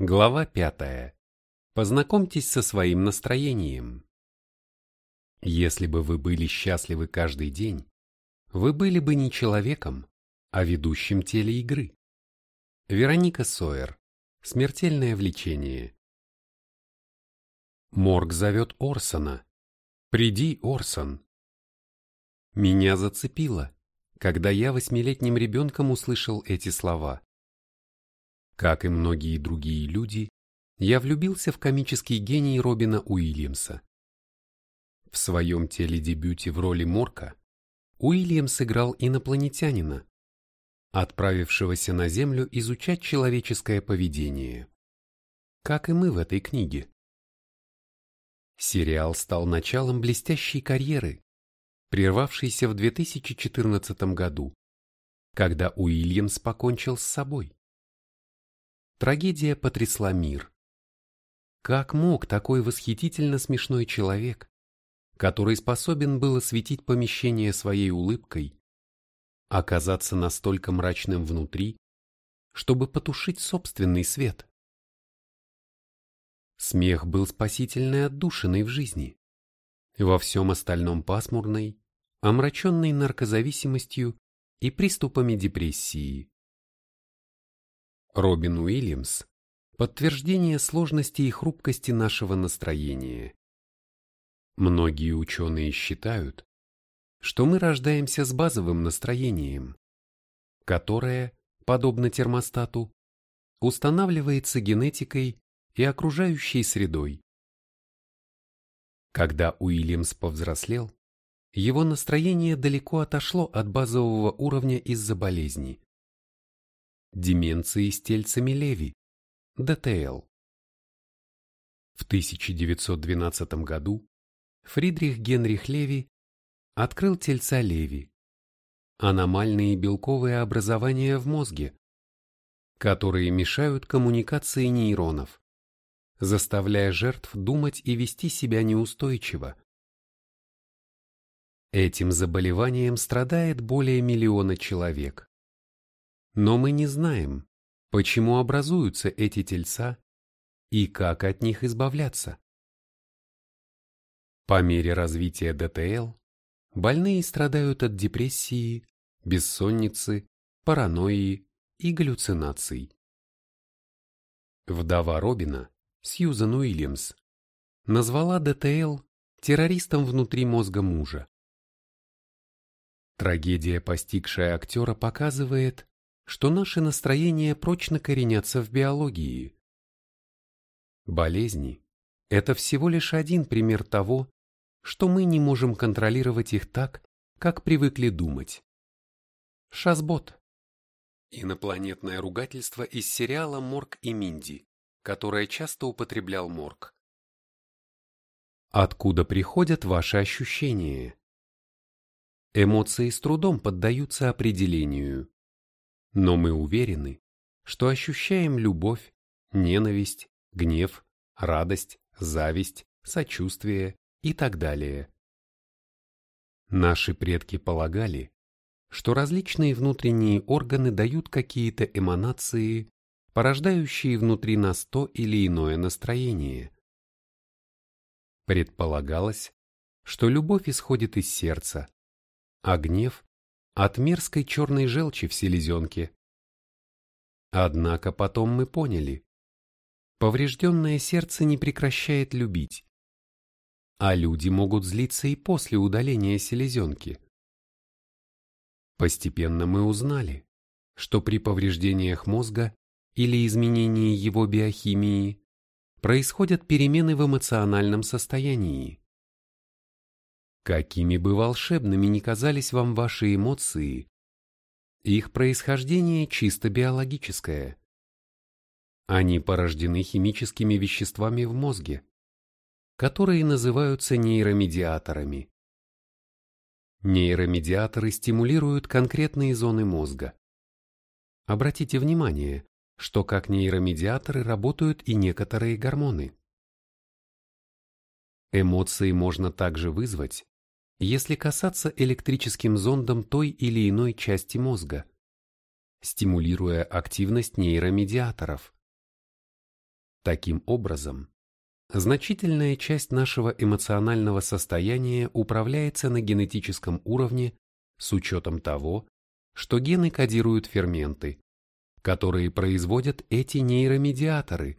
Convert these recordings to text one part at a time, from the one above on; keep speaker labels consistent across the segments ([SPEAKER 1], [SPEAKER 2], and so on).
[SPEAKER 1] Глава пятая. Познакомьтесь со своим настроением. Если бы вы были счастливы каждый день, вы были бы не человеком, а ведущим телеигры. Вероника Сойер. Смертельное влечение. Морг зовет Орсона. Приди, Орсон. Меня зацепило, когда я восьмилетним ребенком услышал эти слова. Как и многие другие люди, я влюбился в комический гений Робина Уильямса. В своем теледебюте в роли Морка Уильямс сыграл инопланетянина, отправившегося на Землю изучать человеческое поведение. Как и мы в этой книге. Сериал стал началом блестящей карьеры, прервавшейся в 2014 году, когда Уильямс покончил с собой. Трагедия потрясла мир. Как мог такой восхитительно смешной человек, который способен был осветить помещение своей улыбкой, оказаться настолько мрачным внутри, чтобы потушить собственный свет? Смех был спасительной отдушиной в жизни, во всем остальном пасмурной, омраченной наркозависимостью и приступами депрессии. Робин Уильямс – подтверждение сложности и хрупкости нашего настроения. Многие ученые считают, что мы рождаемся с базовым настроением, которое, подобно термостату, устанавливается генетикой и окружающей средой. Когда Уильямс повзрослел, его настроение далеко отошло от базового уровня из-за болезни деменции с тельцами Леви, ДТЛ. В 1912 году Фридрих Генрих Леви открыл тельца Леви, аномальные белковые образования в мозге, которые мешают коммуникации нейронов, заставляя жертв думать и вести себя неустойчиво. Этим заболеванием страдает более миллиона человек. Но мы не знаем, почему образуются эти тельца и как от них избавляться. По мере развития ДТЛ больные страдают от депрессии, бессонницы, паранойи и галлюцинаций. Вдова Робина, Сьюзан Уильямс, назвала ДТЛ террористом внутри мозга мужа. Трагедия, постигшая актера, показывает, что наши настроения прочно коренятся в биологии. Болезни – это всего лишь один пример того, что мы не можем контролировать их так, как привыкли думать. Шазбот. Инопланетное ругательство из сериала «Морг и Минди», которое часто употреблял Морг. Откуда приходят ваши ощущения? Эмоции с трудом поддаются определению. Но мы уверены, что ощущаем любовь, ненависть, гнев, радость, зависть, сочувствие и так далее. Наши предки полагали, что различные внутренние органы дают какие-то эманации, порождающие внутри нас то или иное настроение. Предполагалось, что любовь исходит из сердца, а гнев от мерзкой черной желчи в селезенке. Однако потом мы поняли, поврежденное сердце не прекращает любить, а люди могут злиться и после удаления селезенки. Постепенно мы узнали, что при повреждениях мозга или изменении его биохимии происходят перемены в эмоциональном состоянии. Какими бы волшебными ни казались вам ваши эмоции, их происхождение чисто биологическое. Они порождены химическими веществами в мозге, которые называются нейромедиаторами. Нейромедиаторы стимулируют конкретные зоны мозга. Обратите внимание, что как нейромедиаторы работают и некоторые гормоны. Эмоции можно также вызвать, если касаться электрическим зондом той или иной части мозга, стимулируя активность нейромедиаторов. Таким образом, значительная часть нашего эмоционального состояния управляется на генетическом уровне с учетом того, что гены кодируют ферменты, которые производят эти нейромедиаторы,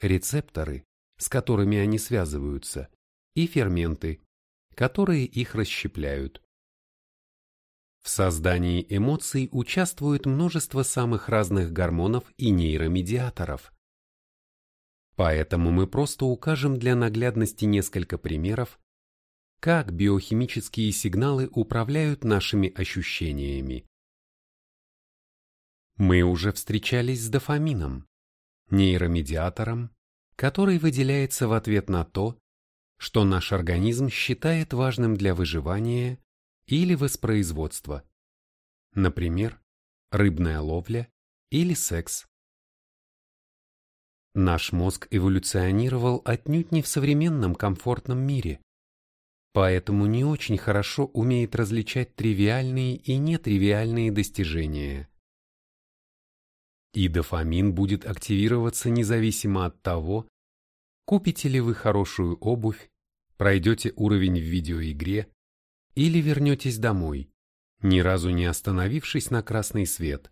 [SPEAKER 1] рецепторы, с которыми они связываются, и ферменты, которые их расщепляют. В создании эмоций участвует множество самых разных гормонов и нейромедиаторов. Поэтому мы просто укажем для наглядности несколько примеров, как биохимические сигналы управляют нашими ощущениями. Мы уже встречались с дофамином, нейромедиатором, который выделяется в ответ на то, что наш организм считает важным для выживания или воспроизводства. Например, рыбная ловля или секс. Наш мозг эволюционировал отнюдь не в современном комфортном мире, поэтому не очень хорошо умеет различать тривиальные и нетривиальные достижения. И дофамин будет активироваться независимо от того, купите ли вы хорошую обувь, пройдете уровень в видеоигре или вернетесь домой, ни разу не остановившись на красный свет.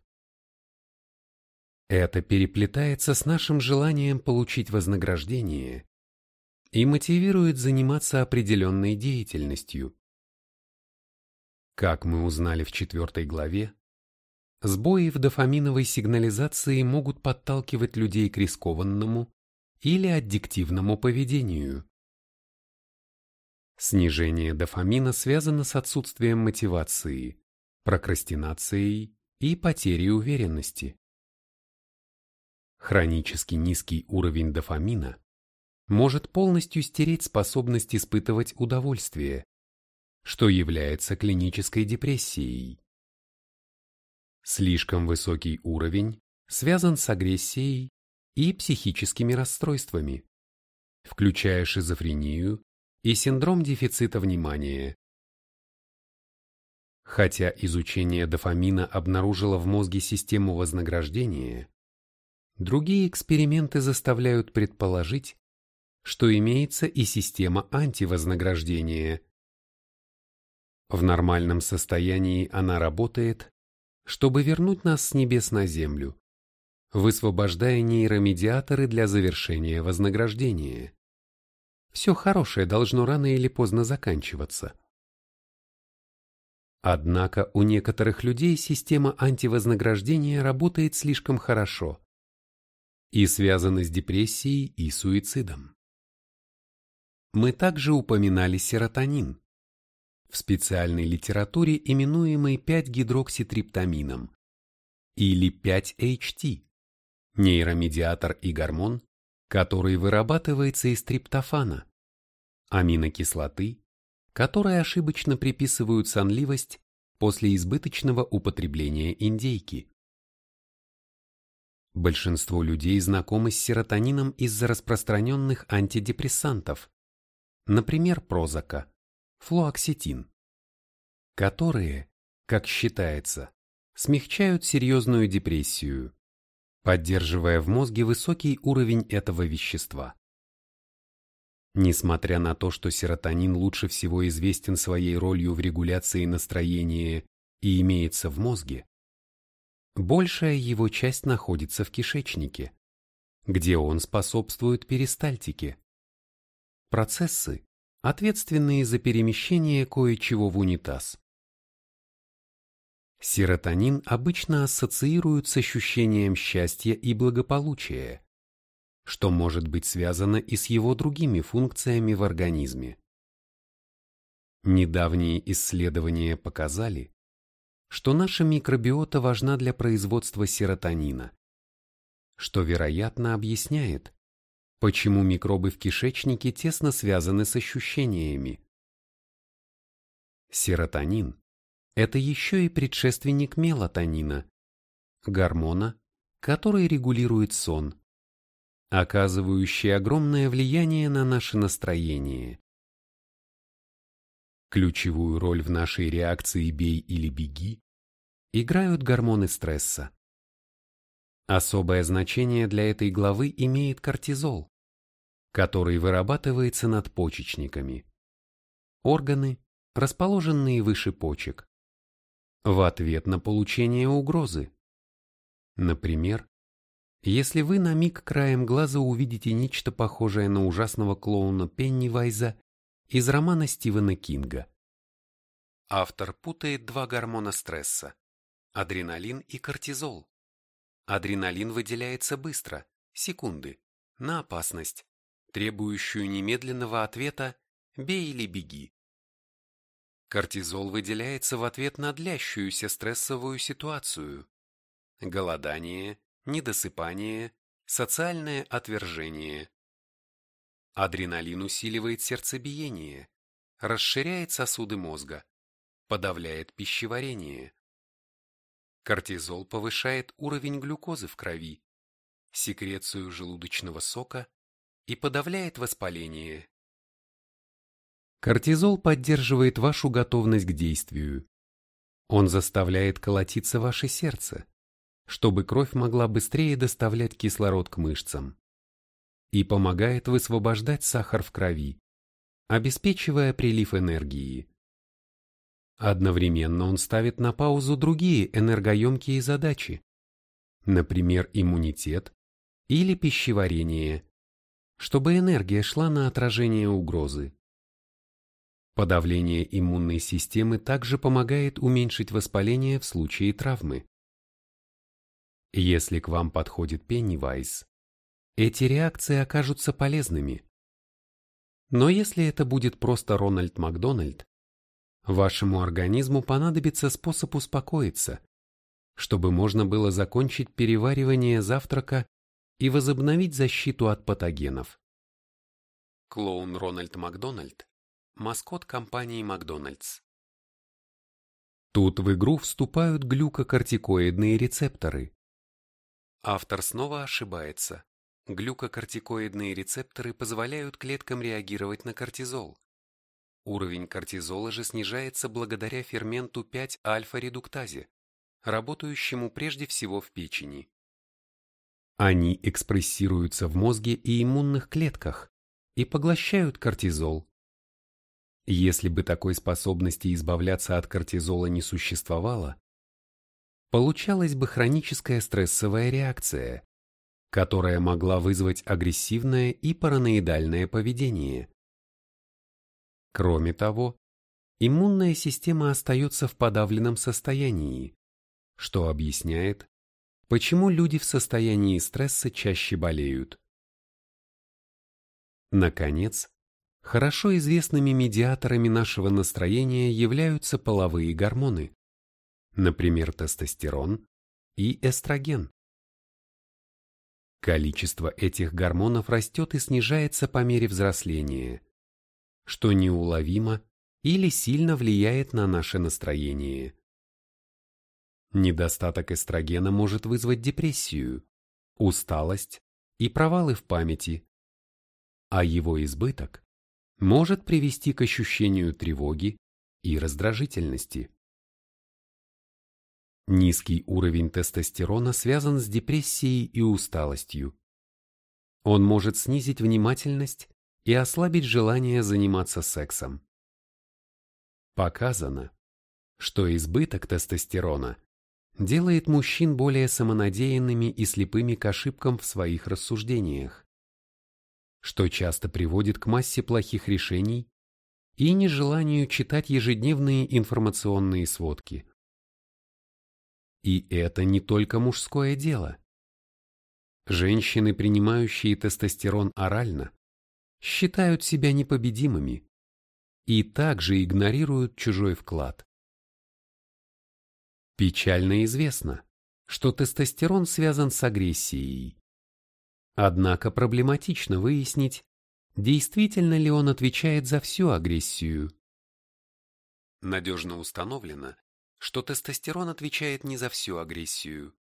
[SPEAKER 1] Это переплетается с нашим желанием получить вознаграждение и мотивирует заниматься определенной деятельностью. Как мы узнали в четвертой главе, Сбои в дофаминовой сигнализации могут подталкивать людей к рискованному или аддиктивному поведению. Снижение дофамина связано с отсутствием мотивации, прокрастинацией и потерей уверенности. Хронически низкий уровень дофамина может полностью стереть способность испытывать удовольствие, что является клинической депрессией. Слишком высокий уровень связан с агрессией и психическими расстройствами, включая шизофрению и синдром дефицита внимания. Хотя изучение дофамина обнаружило в мозге систему вознаграждения, другие эксперименты заставляют предположить, что имеется и система антивознаграждения. В нормальном состоянии она работает чтобы вернуть нас с небес на землю, высвобождая нейромедиаторы для завершения вознаграждения. Все хорошее должно рано или поздно заканчиваться. Однако у некоторых людей система антивознаграждения работает слишком хорошо и связана с депрессией и суицидом. Мы также упоминали серотонин, в специальной литературе именуемый 5-гидрокситриптамином или 5-HT, нейромедиатор и гормон, который вырабатывается из триптофана, аминокислоты, которой ошибочно приписывают сонливость после избыточного употребления индейки. Большинство людей знакомы с серотонином из-за распространенных антидепрессантов, например, прозака флуоксетин, которые, как считается, смягчают серьезную депрессию, поддерживая в мозге высокий уровень этого вещества. Несмотря на то, что серотонин лучше всего известен своей ролью в регуляции настроения и имеется в мозге, большая его часть находится в кишечнике, где он способствует перистальтике. Процессы, ответственные за перемещение кое-чего в унитаз. Серотонин обычно ассоциируют с ощущением счастья и благополучия, что может быть связано и с его другими функциями в организме. Недавние исследования показали, что наша микробиота важна для производства серотонина, что, вероятно, объясняет, Почему микробы в кишечнике тесно связаны с ощущениями? Серотонин – это еще и предшественник мелатонина, гормона, который регулирует сон, оказывающий огромное влияние на наше настроение. Ключевую роль в нашей реакции «бей или беги» играют гормоны стресса. Особое значение для этой главы имеет кортизол, который вырабатывается надпочечниками. Органы, расположенные выше почек, в ответ на получение угрозы. Например, если вы на миг краем глаза увидите нечто похожее на ужасного клоуна Пеннивайза из романа Стивена Кинга. Автор путает два гормона стресса – адреналин и кортизол. Адреналин выделяется быстро, секунды, на опасность, требующую немедленного ответа «бей или беги». Кортизол выделяется в ответ на длящуюся стрессовую ситуацию. Голодание, недосыпание, социальное отвержение. Адреналин усиливает сердцебиение, расширяет сосуды мозга, подавляет пищеварение. Кортизол повышает уровень глюкозы в крови, секрецию желудочного сока и подавляет воспаление. Кортизол поддерживает вашу готовность к действию. Он заставляет колотиться ваше сердце, чтобы кровь могла быстрее доставлять кислород к мышцам. И помогает высвобождать сахар в крови, обеспечивая прилив энергии. Одновременно он ставит на паузу другие энергоемкие задачи, например, иммунитет или пищеварение, чтобы энергия шла на отражение угрозы. Подавление иммунной системы также помогает уменьшить воспаление в случае травмы. Если к вам подходит Пеннивайз, эти реакции окажутся полезными. Но если это будет просто Рональд Макдональд, Вашему организму понадобится способ успокоиться, чтобы можно было закончить переваривание завтрака и возобновить защиту от патогенов. Клоун Рональд Макдональд – маскот компании Макдональдс. Тут в игру вступают глюкокортикоидные рецепторы. Автор снова ошибается. Глюкокортикоидные рецепторы позволяют клеткам реагировать на кортизол, Уровень кортизола же снижается благодаря ферменту 5-альфа-редуктазе, работающему прежде всего в печени. Они экспрессируются в мозге и иммунных клетках и поглощают кортизол. Если бы такой способности избавляться от кортизола не существовало, получалась бы хроническая стрессовая реакция, которая могла вызвать агрессивное и параноидальное поведение. Кроме того, иммунная система остается в подавленном состоянии, что объясняет, почему люди в состоянии стресса чаще болеют. Наконец, хорошо известными медиаторами нашего настроения являются половые гормоны, например, тестостерон и эстроген. Количество этих гормонов растет и снижается по мере взросления что неуловимо или сильно влияет на наше настроение. Недостаток эстрогена может вызвать депрессию, усталость и провалы в памяти, а его избыток может привести к ощущению тревоги и раздражительности. Низкий уровень тестостерона связан с депрессией и усталостью. Он может снизить внимательность и ослабить желание заниматься сексом. Показано, что избыток тестостерона делает мужчин более самонадеянными и слепыми к ошибкам в своих рассуждениях, что часто приводит к массе плохих решений и нежеланию читать ежедневные информационные сводки. И это не только мужское дело. Женщины, принимающие тестостерон орально, считают себя непобедимыми и также игнорируют чужой вклад. Печально известно, что тестостерон связан с агрессией. Однако проблематично выяснить, действительно ли он отвечает за всю агрессию. Надежно установлено, что тестостерон отвечает не за всю агрессию.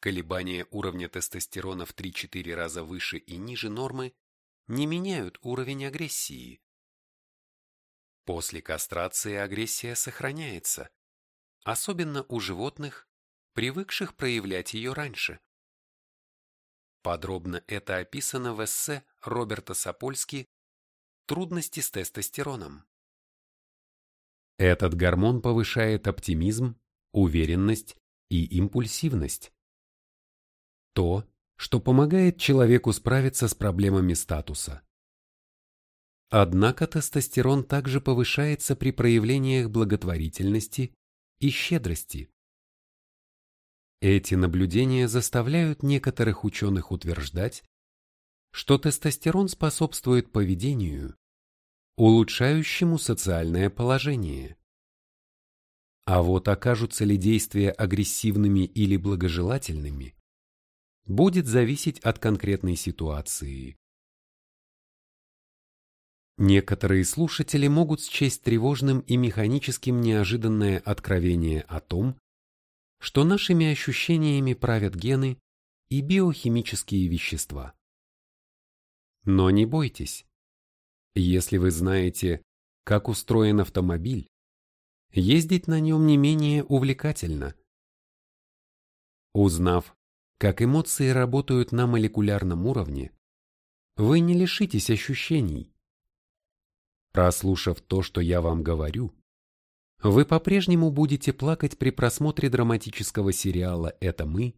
[SPEAKER 1] Колебания уровня тестостерона в 3-4 раза выше и ниже нормы не меняют уровень агрессии. После кастрации агрессия сохраняется, особенно у животных, привыкших проявлять ее раньше. Подробно это описано в эссе Роберта Сапольски «Трудности с тестостероном». Этот гормон повышает оптимизм, уверенность и импульсивность. То, что помогает человеку справиться с проблемами статуса. Однако тестостерон также повышается при проявлениях благотворительности и щедрости. Эти наблюдения заставляют некоторых ученых утверждать, что тестостерон способствует поведению, улучшающему социальное положение. А вот окажутся ли действия агрессивными или благожелательными, будет зависеть от конкретной ситуации. Некоторые слушатели могут счесть тревожным и механическим неожиданное откровение о том, что нашими ощущениями правят гены и биохимические вещества. Но не бойтесь. Если вы знаете, как устроен автомобиль, ездить на нем не менее увлекательно. Узнав, как эмоции работают на молекулярном уровне, вы не лишитесь ощущений. Прослушав то, что я вам говорю, вы по-прежнему будете плакать при просмотре драматического сериала «Это мы»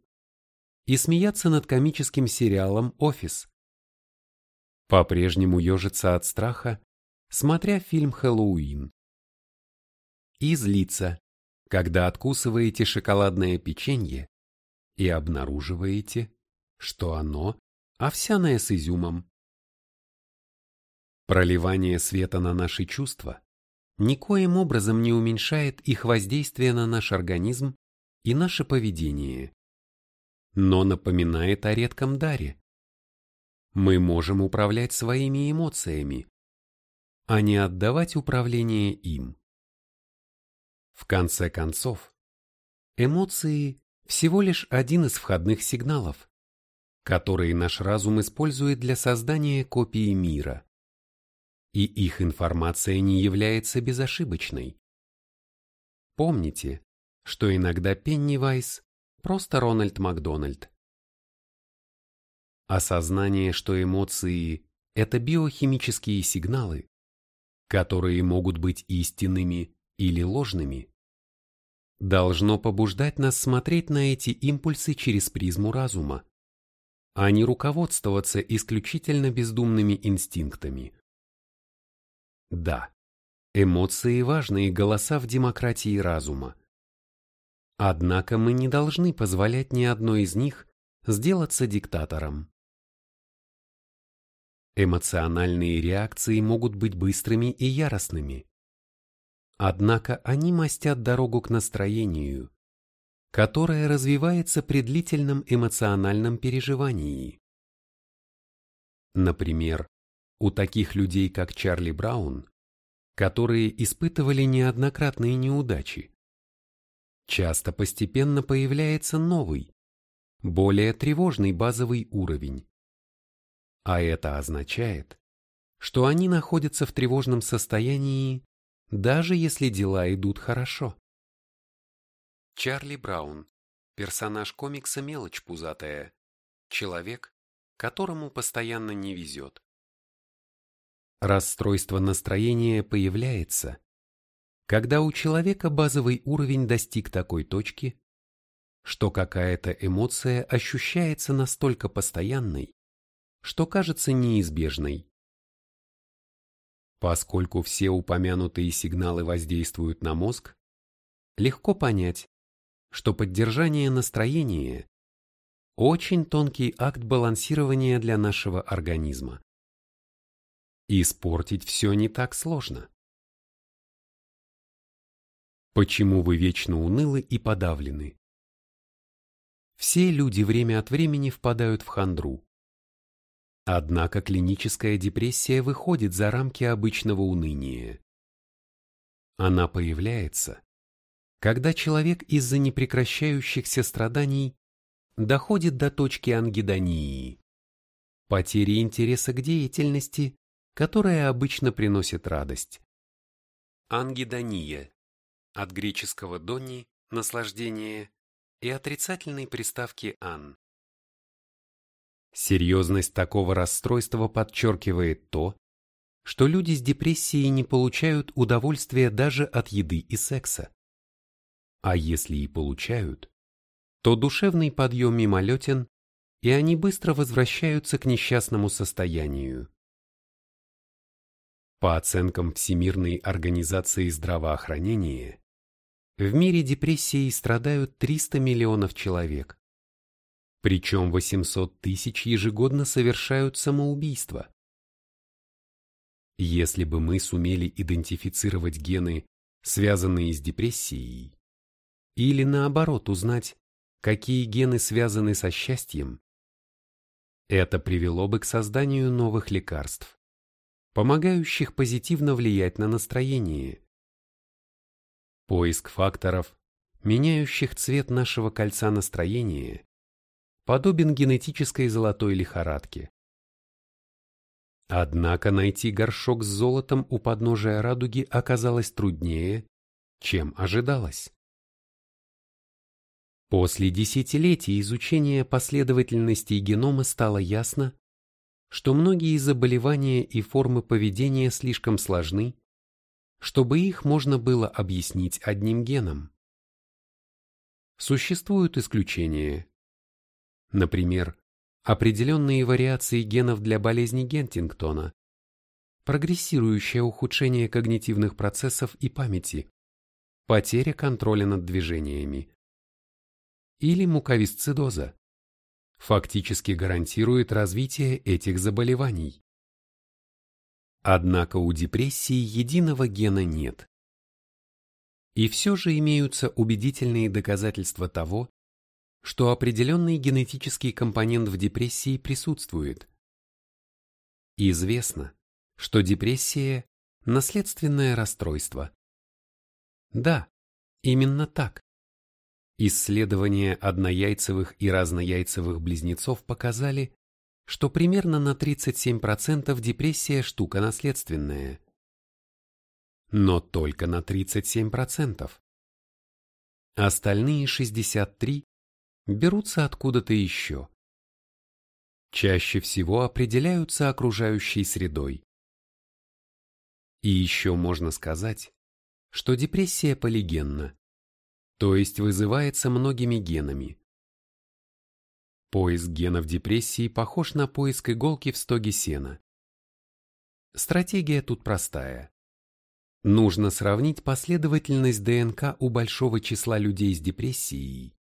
[SPEAKER 1] и смеяться над комическим сериалом «Офис». По-прежнему ежиться от страха, смотря фильм «Хэллоуин». И злиться, когда откусываете шоколадное печенье и обнаруживаете, что оно овсяное с изюмом. Проливание света на наши чувства никоим образом не уменьшает их воздействие на наш организм и наше поведение, но напоминает о редком даре. Мы можем управлять своими эмоциями, а не отдавать управление им. В конце концов, эмоции всего лишь один из входных сигналов, которые наш разум использует для создания копии мира и их информация не является безошибочной. Помните, что иногда Пеннивайз – просто Рональд Макдональд. Осознание, что эмоции – это биохимические сигналы, которые могут быть истинными или ложными, должно побуждать нас смотреть на эти импульсы через призму разума, а не руководствоваться исключительно бездумными инстинктами. Да, эмоции – важные голоса в демократии разума. Однако мы не должны позволять ни одной из них сделаться диктатором. Эмоциональные реакции могут быть быстрыми и яростными. Однако они мастят дорогу к настроению, которое развивается при длительном эмоциональном переживании. Например, у таких людей, как Чарли Браун, которые испытывали неоднократные неудачи, часто постепенно появляется новый, более тревожный базовый уровень. А это означает, что они находятся в тревожном состоянии, даже если дела идут хорошо. Чарли Браун, персонаж комикса «Мелочь пузатая», человек, которому постоянно не везет. Расстройство настроения появляется, когда у человека базовый уровень достиг такой точки, что какая-то эмоция ощущается настолько постоянной, что кажется неизбежной. Поскольку все упомянутые сигналы воздействуют на мозг, легко понять, что поддержание настроения – очень тонкий акт балансирования для нашего организма. Испортить все не так сложно. Почему вы вечно унылы и подавлены? Все люди время от времени впадают в хандру. Однако клиническая депрессия выходит за рамки обычного уныния. Она появляется, когда человек из-за непрекращающихся страданий доходит до точки ангидонии, потери интереса к деятельности которая обычно приносит радость. Ангидония. От греческого «дони» – наслаждение и отрицательной приставки «ан». Серьезность такого расстройства подчеркивает то, что люди с депрессией не получают удовольствия даже от еды и секса. А если и получают, то душевный подъем мимолетен, и они быстро возвращаются к несчастному состоянию. По оценкам Всемирной организации здравоохранения, в мире депрессией страдают 300 миллионов человек. Причем 800 тысяч ежегодно совершают самоубийство. Если бы мы сумели идентифицировать гены, связанные с депрессией, или наоборот узнать, какие гены связаны со счастьем, это привело бы к созданию новых лекарств, помогающих позитивно влиять на настроение. Поиск факторов, меняющих цвет нашего кольца настроения, подобен генетической золотой лихорадке. Однако найти горшок с золотом у подножия радуги оказалось труднее, чем ожидалось. После десятилетий изучения последовательностей генома стало ясно, что многие заболевания и формы поведения слишком сложны, чтобы их можно было объяснить одним геном. Существуют исключения. Например, определенные вариации генов для болезни Гентингтона, прогрессирующее ухудшение когнитивных процессов и памяти, потеря контроля над движениями, или муковисцидоза, фактически гарантирует развитие этих заболеваний. Однако у депрессии единого гена нет. И все же имеются убедительные доказательства того, что определенный генетический компонент в депрессии присутствует. Известно, что депрессия – наследственное расстройство. Да, именно так. Исследования однояйцевых и разнояйцевых близнецов показали, что примерно на 37% депрессия штука наследственная. Но только на 37%. Остальные 63 берутся откуда-то еще. Чаще всего определяются окружающей средой. И еще можно сказать, что депрессия полигенна то есть вызывается многими генами. Поиск генов депрессии похож на поиск иголки в стоге сена. Стратегия тут простая. Нужно сравнить последовательность ДНК у большого числа людей с депрессией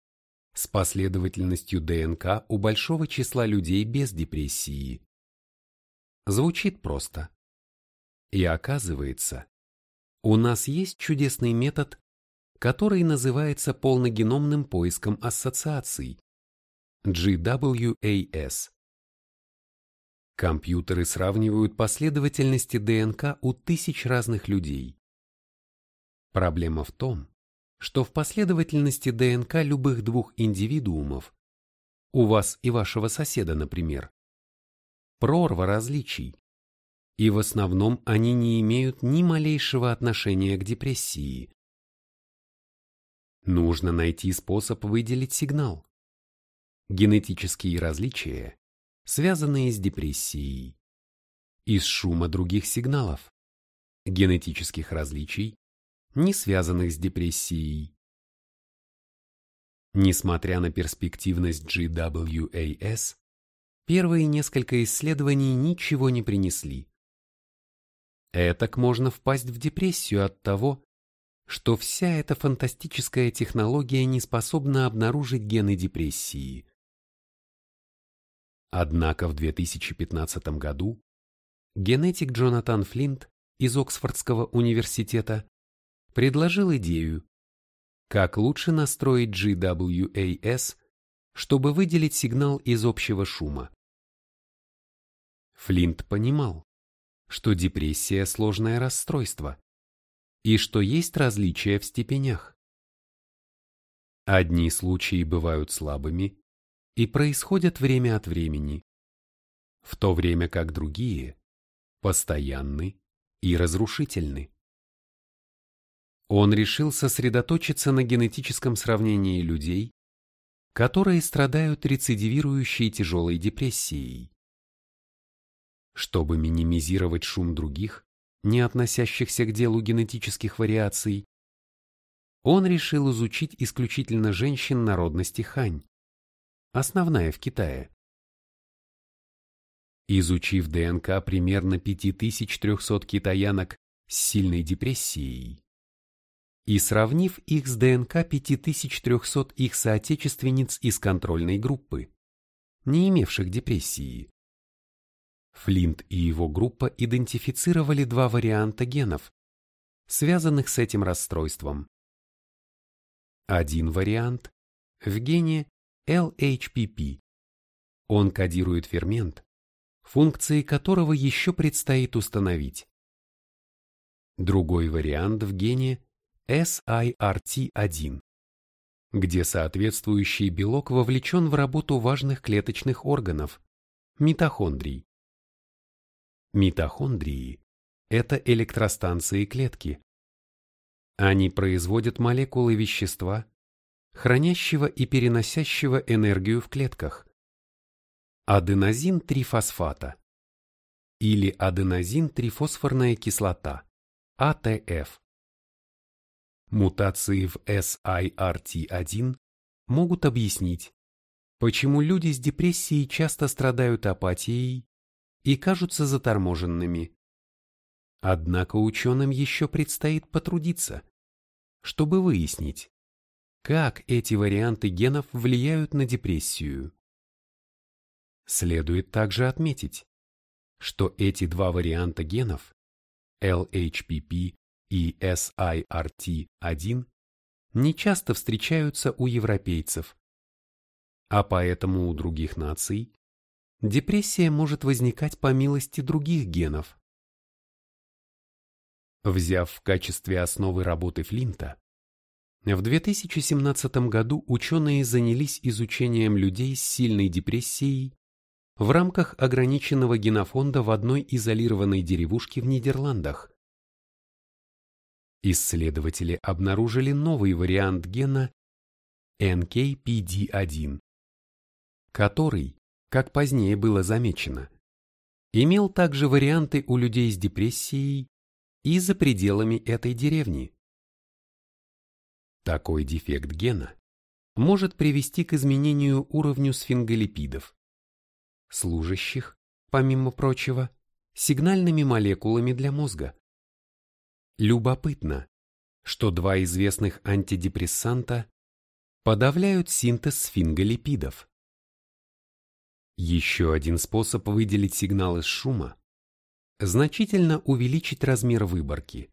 [SPEAKER 1] с последовательностью ДНК у большого числа людей без депрессии. Звучит просто. И оказывается, у нас есть чудесный метод который называется полногеномным поиском ассоциаций GWAS. Компьютеры сравнивают последовательности ДНК у тысяч разных людей. Проблема в том, что в последовательности ДНК любых двух индивидуумов, у вас и вашего соседа, например, прорва различий, и в основном они не имеют ни малейшего отношения к депрессии. Нужно найти способ выделить сигнал. Генетические различия, связанные с депрессией. Из шума других сигналов. Генетических различий, не связанных с депрессией. Несмотря на перспективность GWAS, первые несколько исследований ничего не принесли. Этак можно впасть в депрессию от того, что вся эта фантастическая технология не способна обнаружить гены депрессии. Однако в 2015 году генетик Джонатан Флинт из Оксфордского университета предложил идею, как лучше настроить GWAS, чтобы выделить сигнал из общего шума. Флинт понимал, что депрессия – сложное расстройство, и что есть различия в степенях. Одни случаи бывают слабыми и происходят время от времени, в то время как другие постоянны и разрушительны. Он решил сосредоточиться на генетическом сравнении людей, которые страдают рецидивирующей тяжелой депрессией. Чтобы минимизировать шум других, не относящихся к делу генетических вариаций, он решил изучить исключительно женщин народности хань, основная в Китае. Изучив ДНК примерно 5300 китаянок с сильной депрессией и сравнив их с ДНК 5300 их соотечественниц из контрольной группы, не имевших депрессии, Флинт и его группа идентифицировали два варианта генов, связанных с этим расстройством. Один вариант в гене LHPP. Он кодирует фермент, функции которого еще предстоит установить. Другой вариант в гене SIRT1, где соответствующий белок вовлечен в работу важных клеточных органов, митохондрий. Митохондрии – это электростанции клетки. Они производят молекулы вещества, хранящего и переносящего энергию в клетках. Аденозин-трифосфата или аденозин-трифосфорная кислота, АТФ. Мутации в SIRT1 могут объяснить, почему люди с депрессией часто страдают апатией и кажутся заторможенными. Однако ученым еще предстоит потрудиться, чтобы выяснить, как эти варианты генов влияют на депрессию. Следует также отметить, что эти два варианта генов, LHPP и SIRT1, не часто встречаются у европейцев, а поэтому у других наций депрессия может возникать по милости других генов. Взяв в качестве основы работы Флинта, в 2017 году ученые занялись изучением людей с сильной депрессией в рамках ограниченного генофонда в одной изолированной деревушке в Нидерландах. Исследователи обнаружили новый вариант гена NKPD1, который, как позднее было замечено, имел также варианты у людей с депрессией и за пределами этой деревни. Такой дефект гена может привести к изменению уровню сфинголипидов, служащих, помимо прочего, сигнальными молекулами для мозга. Любопытно, что два известных антидепрессанта подавляют синтез сфинголипидов. Еще один способ выделить сигнал из шума – значительно увеличить размер выборки.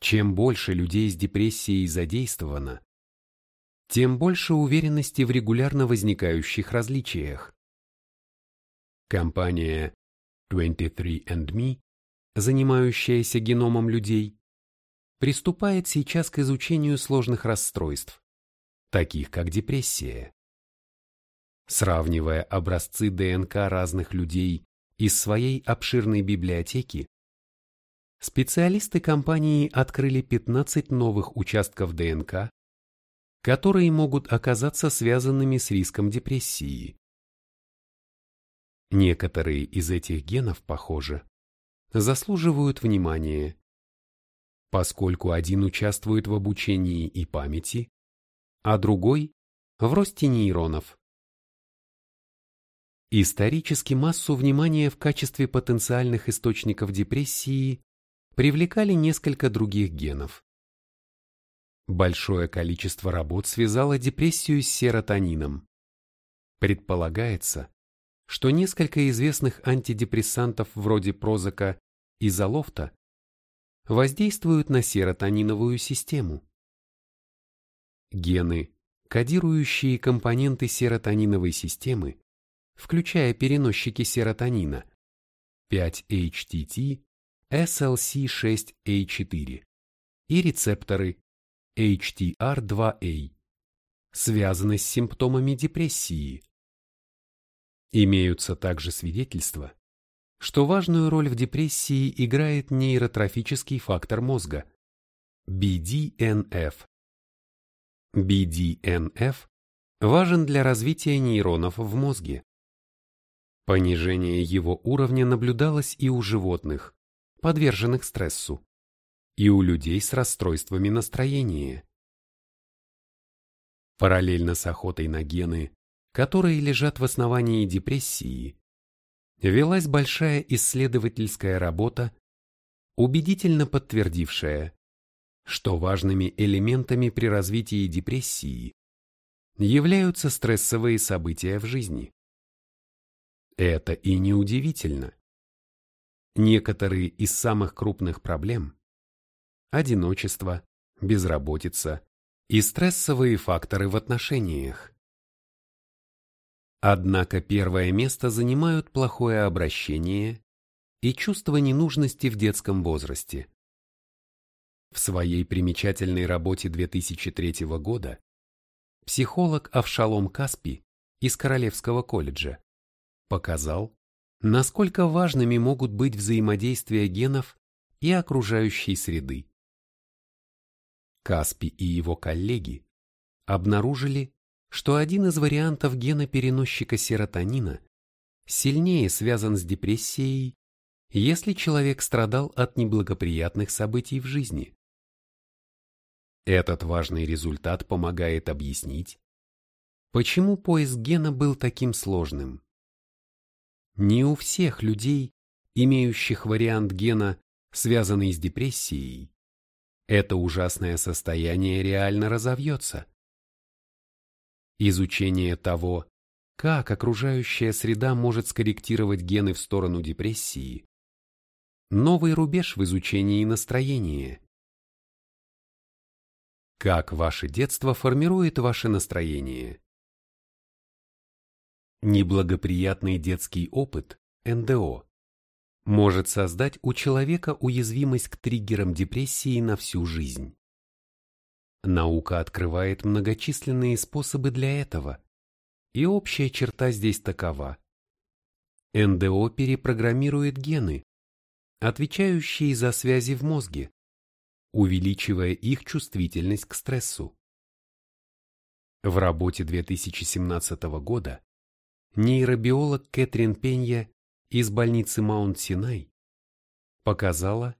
[SPEAKER 1] Чем больше людей с депрессией задействовано, тем больше уверенности в регулярно возникающих различиях. Компания 23andMe, занимающаяся геномом людей, приступает сейчас к изучению сложных расстройств, таких как депрессия. Сравнивая образцы ДНК разных людей из своей обширной библиотеки, специалисты компании открыли 15 новых участков ДНК, которые могут оказаться связанными с риском депрессии. Некоторые из этих генов, похоже, заслуживают внимания, поскольку один участвует в обучении и памяти, а другой – в росте нейронов. Исторически массу внимания в качестве потенциальных источников депрессии привлекали несколько других генов. Большое количество работ связало депрессию с серотонином. Предполагается, что несколько известных антидепрессантов вроде Прозака и Залофта воздействуют на серотониновую систему. Гены, кодирующие компоненты серотониновой системы, включая переносчики серотонина 5-HTT, SLC6A4 и рецепторы HTR2A, связаны с симптомами депрессии. Имеются также свидетельства, что важную роль в депрессии играет нейротрофический фактор мозга – BDNF. BDNF важен для развития нейронов в мозге. Понижение его уровня наблюдалось и у животных, подверженных стрессу, и у людей с расстройствами настроения. Параллельно с охотой на гены, которые лежат в основании депрессии, велась большая исследовательская работа, убедительно подтвердившая, что важными элементами при развитии депрессии являются стрессовые события в жизни. Это и не удивительно. Некоторые из самых крупных проблем – одиночество, безработица и стрессовые факторы в отношениях. Однако первое место занимают плохое обращение и чувство ненужности в детском возрасте. В своей примечательной работе 2003 года психолог Авшалом Каспи из Королевского колледжа показал, насколько важными могут быть взаимодействия генов и окружающей среды. Каспи и его коллеги обнаружили, что один из вариантов гена-переносчика серотонина сильнее связан с депрессией, если человек страдал от неблагоприятных событий в жизни. Этот важный результат помогает объяснить, почему поиск гена был таким сложным. Не у всех людей, имеющих вариант гена, связанный с депрессией, это ужасное состояние реально разовьется. Изучение того, как окружающая среда может скорректировать гены в сторону депрессии, новый рубеж в изучении настроения. Как ваше детство формирует ваше настроение? Неблагоприятный детский опыт, НДО, может создать у человека уязвимость к триггерам депрессии на всю жизнь. Наука открывает многочисленные способы для этого, и общая черта здесь такова. НДО перепрограммирует гены, отвечающие за связи в мозге, увеличивая их чувствительность к стрессу. В работе 2017 года нейробиолог Кэтрин Пенья из больницы Маунт-Синай показала,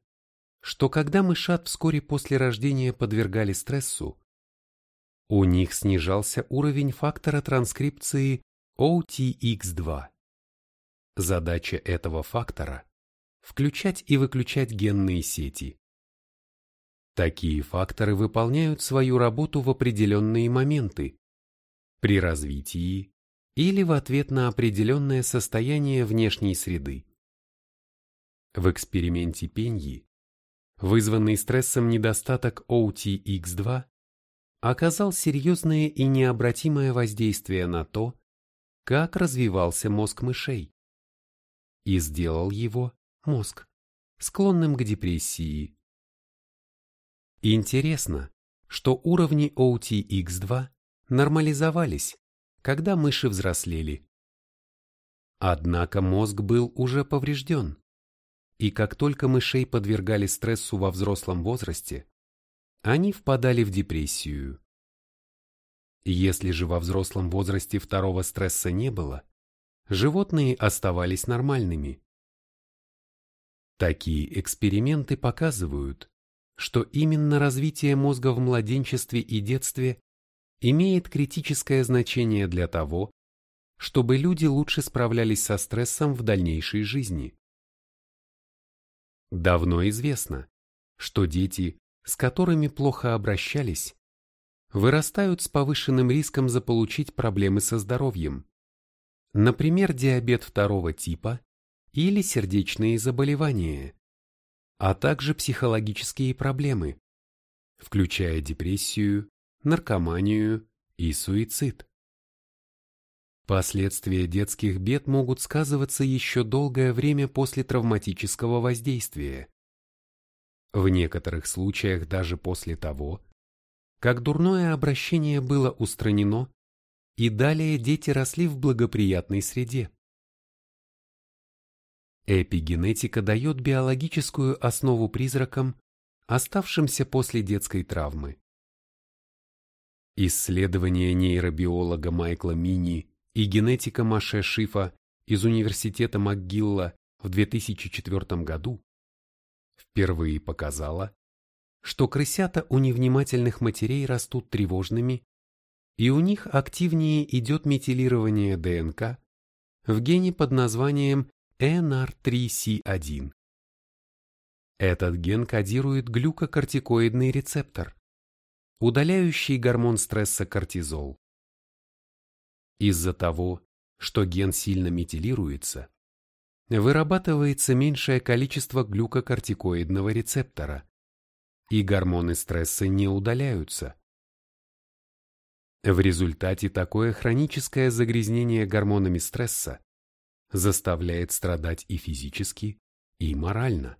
[SPEAKER 1] что когда мышат вскоре после рождения подвергали стрессу, у них снижался уровень фактора транскрипции OTX2. Задача этого фактора – включать и выключать генные сети. Такие факторы выполняют свою работу в определенные моменты, при развитии или в ответ на определенное состояние внешней среды. В эксперименте Пеньи вызванный стрессом недостаток OTX2 оказал серьезное и необратимое воздействие на то, как развивался мозг мышей, и сделал его, мозг, склонным к депрессии. Интересно, что уровни OTX2 нормализовались, когда мыши взрослели. Однако мозг был уже поврежден, и как только мышей подвергали стрессу во взрослом возрасте, они впадали в депрессию. Если же во взрослом возрасте второго стресса не было, животные оставались нормальными. Такие эксперименты показывают, что именно развитие мозга в младенчестве и детстве имеет критическое значение для того, чтобы люди лучше справлялись со стрессом в дальнейшей жизни. Давно известно, что дети, с которыми плохо обращались, вырастают с повышенным риском заполучить проблемы со здоровьем, например, диабет второго типа или сердечные заболевания, а также психологические проблемы, включая депрессию, наркоманию и суицид. Последствия детских бед могут сказываться еще долгое время после травматического воздействия. В некоторых случаях даже после того, как дурное обращение было устранено, и далее дети росли в благоприятной среде. Эпигенетика дает биологическую основу призракам, оставшимся после детской травмы. Исследования нейробиолога Майкла Мини и генетика Маше Шифа из Университета МcГилла в 2004 году впервые показало, что крысята у невнимательных матерей растут тревожными, и у них активнее идет метилирование ДНК в гене под названием NR3C1. Этот ген кодирует глюкокортикоидный рецептор, удаляющий гормон стресса кортизол. Из-за того, что ген сильно метилируется, вырабатывается меньшее количество глюкокортикоидного рецептора, и гормоны стресса не удаляются. В результате такое хроническое загрязнение гормонами стресса заставляет страдать и физически, и морально.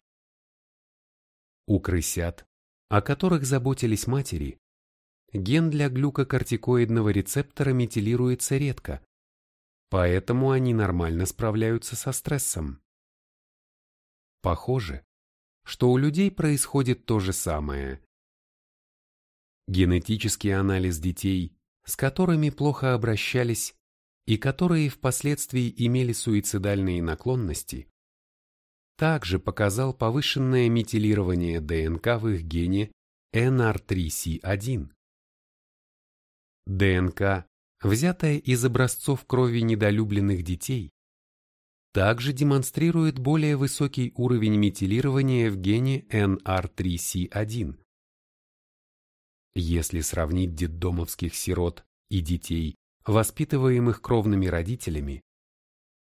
[SPEAKER 1] У крысят, о которых заботились матери, ген для глюкокортикоидного рецептора метилируется редко, поэтому они нормально справляются со стрессом. Похоже, что у людей происходит то же самое. Генетический анализ детей, с которыми плохо обращались и которые впоследствии имели суицидальные наклонности, также показал повышенное метилирование ДНК в их гене NR3C1. ДНК, взятая из образцов крови недолюбленных детей, также демонстрирует более высокий уровень метилирования в гене NR3C1. Если сравнить детдомовских сирот и детей, воспитываемых кровными родителями,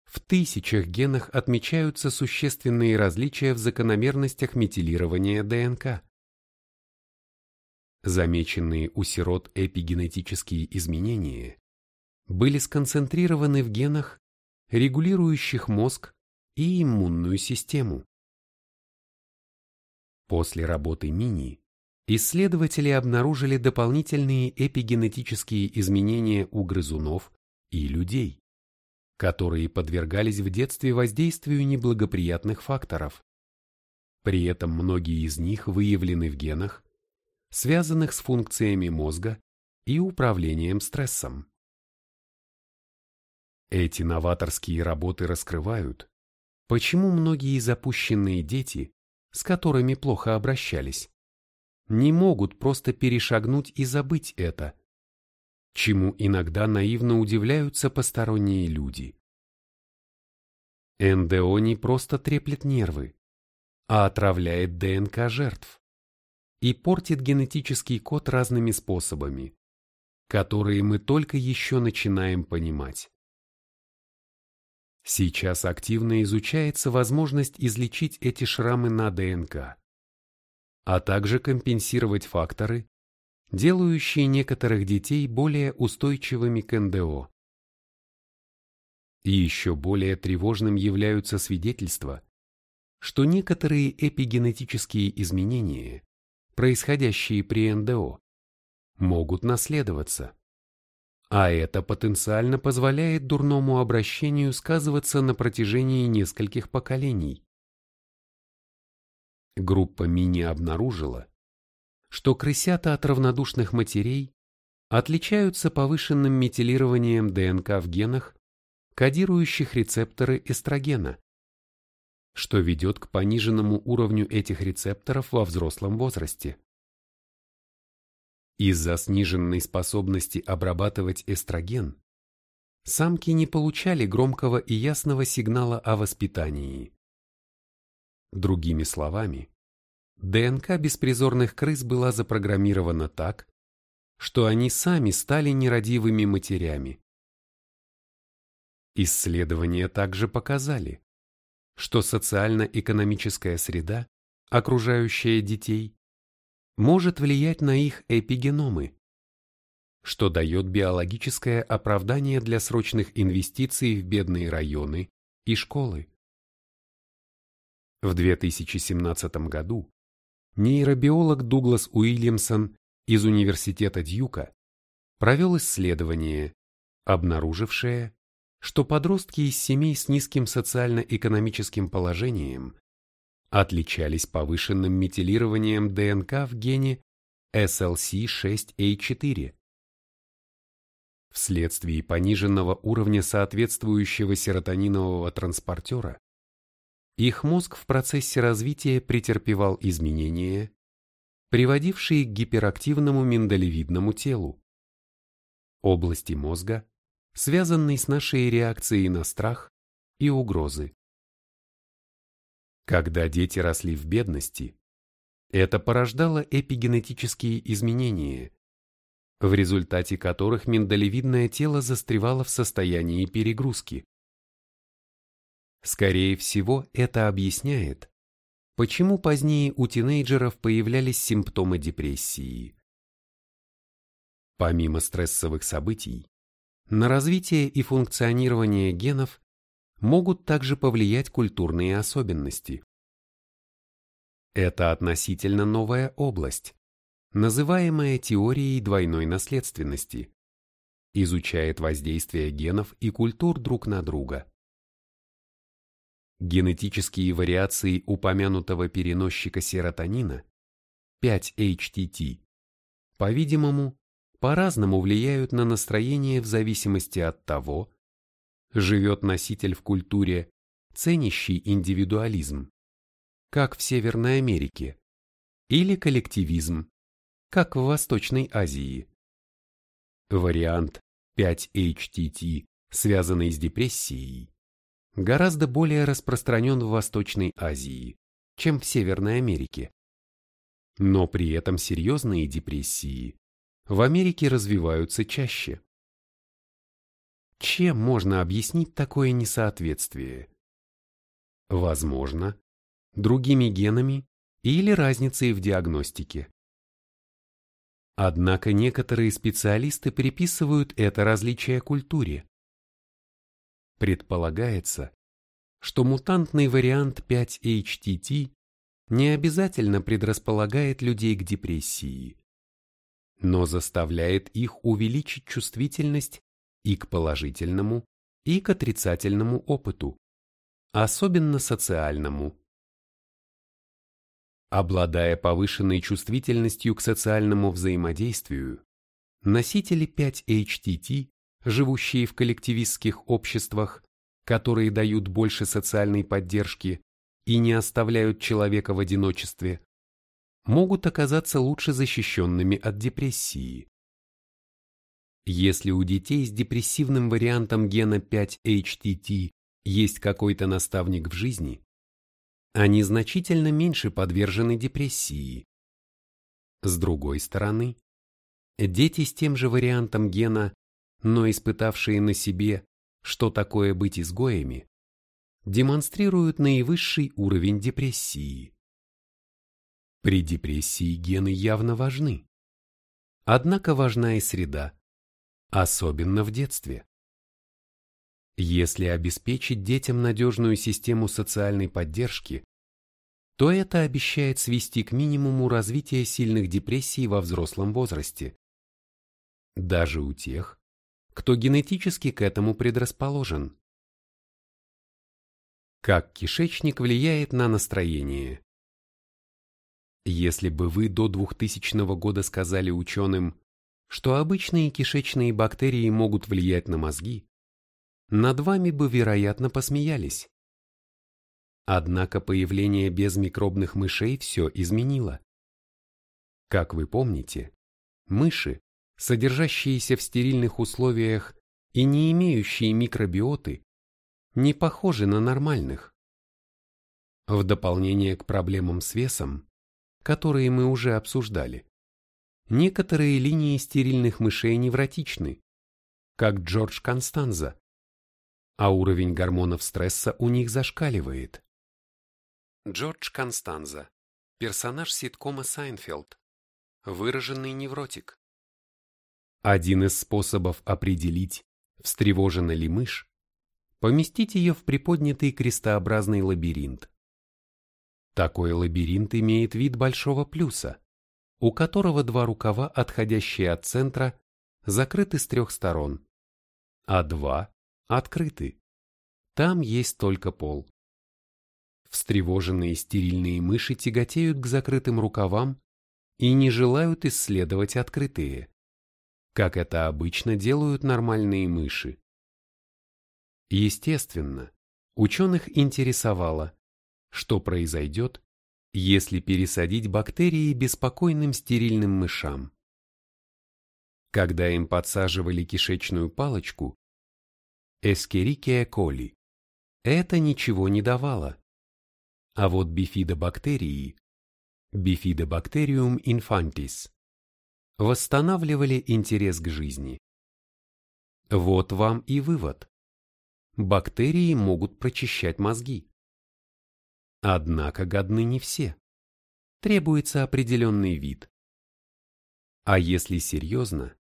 [SPEAKER 1] в тысячах генах отмечаются существенные различия в закономерностях метилирования ДНК. Замеченные у сирот эпигенетические изменения были сконцентрированы в генах, регулирующих мозг и иммунную систему. После работы Мини исследователи обнаружили дополнительные эпигенетические изменения у грызунов и людей, которые подвергались в детстве воздействию неблагоприятных факторов. При этом многие из них выявлены в генах, связанных с функциями мозга и управлением стрессом. Эти новаторские работы раскрывают, почему многие запущенные дети, с которыми плохо обращались, не могут просто перешагнуть и забыть это, чему иногда наивно удивляются посторонние люди. НДО не просто треплет нервы, а отравляет ДНК жертв и портит генетический код разными способами, которые мы только еще начинаем понимать. Сейчас активно изучается возможность излечить эти шрамы на ДНК, а также компенсировать факторы, делающие некоторых детей более устойчивыми к НДО. И еще более тревожным являются свидетельства, что некоторые эпигенетические изменения происходящие при НДО, могут наследоваться. А это потенциально позволяет дурному обращению сказываться на протяжении нескольких поколений. Группа Мини обнаружила, что крысята от равнодушных матерей отличаются повышенным метилированием ДНК в генах, кодирующих рецепторы эстрогена, что ведет к пониженному уровню этих рецепторов во взрослом возрасте. Из-за сниженной способности обрабатывать эстроген, самки не получали громкого и ясного сигнала о воспитании. Другими словами, ДНК беспризорных крыс была запрограммирована так, что они сами стали нерадивыми матерями. Исследования также показали, что социально-экономическая среда, окружающая детей, может влиять на их эпигеномы, что дает биологическое оправдание для срочных инвестиций в бедные районы и школы. В 2017 году нейробиолог Дуглас Уильямсон из Университета Дьюка провел исследование, обнаружившее, что подростки из семей с низким социально-экономическим положением отличались повышенным метилированием ДНК в гене SLC6A4, Вследствие пониженного уровня соответствующего серотонинового транспортера, их мозг в процессе развития претерпевал изменения, приводившие к гиперактивному миндалевидному телу, области мозга, связанной с нашей реакцией на страх и угрозы. Когда дети росли в бедности, это порождало эпигенетические изменения, в результате которых миндалевидное тело застревало в состоянии перегрузки. Скорее всего, это объясняет, почему позднее у тинейджеров появлялись симптомы депрессии. Помимо стрессовых событий, на развитие и функционирование генов могут также повлиять культурные особенности. Это относительно новая область, называемая теорией двойной наследственности, изучает воздействие генов и культур друг на друга. Генетические вариации упомянутого переносчика серотонина 5-HTT, по-видимому, по-разному влияют на настроение в зависимости от того, живет носитель в культуре, ценящий индивидуализм, как в Северной Америке, или коллективизм, как в Восточной Азии. Вариант 5-HTT, связанный с депрессией, гораздо более распространен в Восточной Азии, чем в Северной Америке. Но при этом серьезные депрессии в Америке развиваются чаще. Чем можно объяснить такое несоответствие? Возможно, другими генами или разницей в диагностике. Однако некоторые специалисты приписывают это различие культуре. Предполагается, что мутантный вариант 5-HTT не обязательно предрасполагает людей к депрессии, но заставляет их увеличить чувствительность и к положительному, и к отрицательному опыту, особенно социальному. Обладая повышенной чувствительностью к социальному взаимодействию, носители 5-HTT, живущие в коллективистских обществах, которые дают больше социальной поддержки и не оставляют человека в одиночестве, могут оказаться лучше защищенными от депрессии. Если у детей с депрессивным вариантом гена 5-HTT есть какой-то наставник в жизни, они значительно меньше подвержены депрессии. С другой стороны, дети с тем же вариантом гена, но испытавшие на себе, что такое быть изгоями, демонстрируют наивысший уровень депрессии. При депрессии гены явно важны. Однако важна и среда, особенно в детстве. Если обеспечить детям надежную систему социальной поддержки, то это обещает свести к минимуму развитие сильных депрессий во взрослом возрасте. Даже у тех, кто генетически к этому предрасположен. Как кишечник влияет на настроение? Если бы вы до 2000 года сказали ученым, что обычные кишечные бактерии могут влиять на мозги, над вами бы, вероятно, посмеялись. Однако появление безмикробных мышей все изменило. Как вы помните, мыши, содержащиеся в стерильных условиях и не имеющие микробиоты, не похожи на нормальных. В дополнение к проблемам с весом, которые мы уже обсуждали, некоторые линии стерильных мышей невротичны, как Джордж Констанза, а уровень гормонов стресса у них зашкаливает. Джордж Констанза, персонаж ситкома Seinfeld, выраженный невротик. Один из способов определить, встревожена ли мышь, поместить ее в приподнятый крестообразный лабиринт. Такой лабиринт имеет вид большого плюса, у которого два рукава, отходящие от центра, закрыты с трех сторон, а два открыты. Там есть только пол. Встревоженные стерильные мыши тяготеют к закрытым рукавам и не желают исследовать открытые. как это обычно делают нормальные мыши. Естественно, ученых интересовало, что произойдет, если пересадить бактерии беспокойным стерильным мышам. Когда им подсаживали кишечную палочку, Эскерикия коли, это ничего не давало. А вот бифидобактерии, Bifidobacterium infantis, восстанавливали интерес к жизни. Вот вам и вывод. Бактерии могут прочищать мозги. Однако годны не все. Требуется определенный вид. А если серьезно,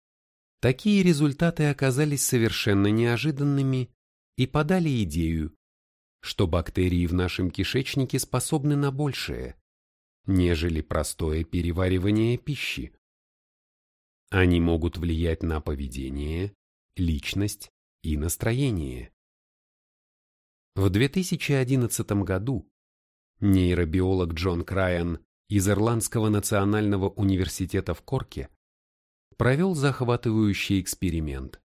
[SPEAKER 1] такие результаты оказались совершенно неожиданными и подали идею, что бактерии в нашем кишечнике способны на большее, нежели простое переваривание пищи. Они могут влиять на поведение, личность и настроение. В 2011 году нейробиолог Джон Крайан из Ирландского национального университета в Корке провел захватывающий эксперимент,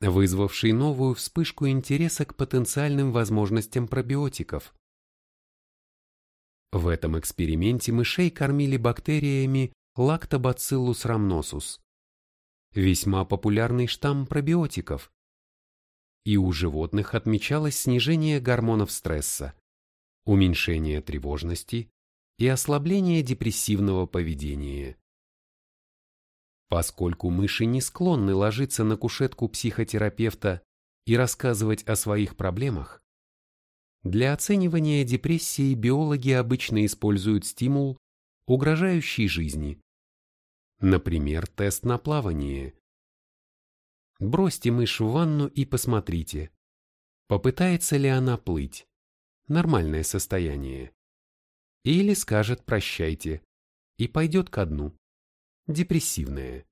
[SPEAKER 1] вызвавший новую вспышку интереса к потенциальным возможностям пробиотиков. В этом эксперименте мышей кормили бактериями Lactobacillus rhamnosus, весьма популярный штамм пробиотиков, и у животных отмечалось снижение гормонов стресса, уменьшение тревожности и ослабление депрессивного поведения. Поскольку мыши не склонны ложиться на кушетку психотерапевта и рассказывать о своих проблемах, для оценивания депрессии биологи обычно используют стимул, угрожающий жизни. Например, тест на плавание. Бросьте мышь в ванну и посмотрите, попытается ли она плыть. Нормальное состояние. Или скажет «прощайте» и пойдет ко дну депрессивное.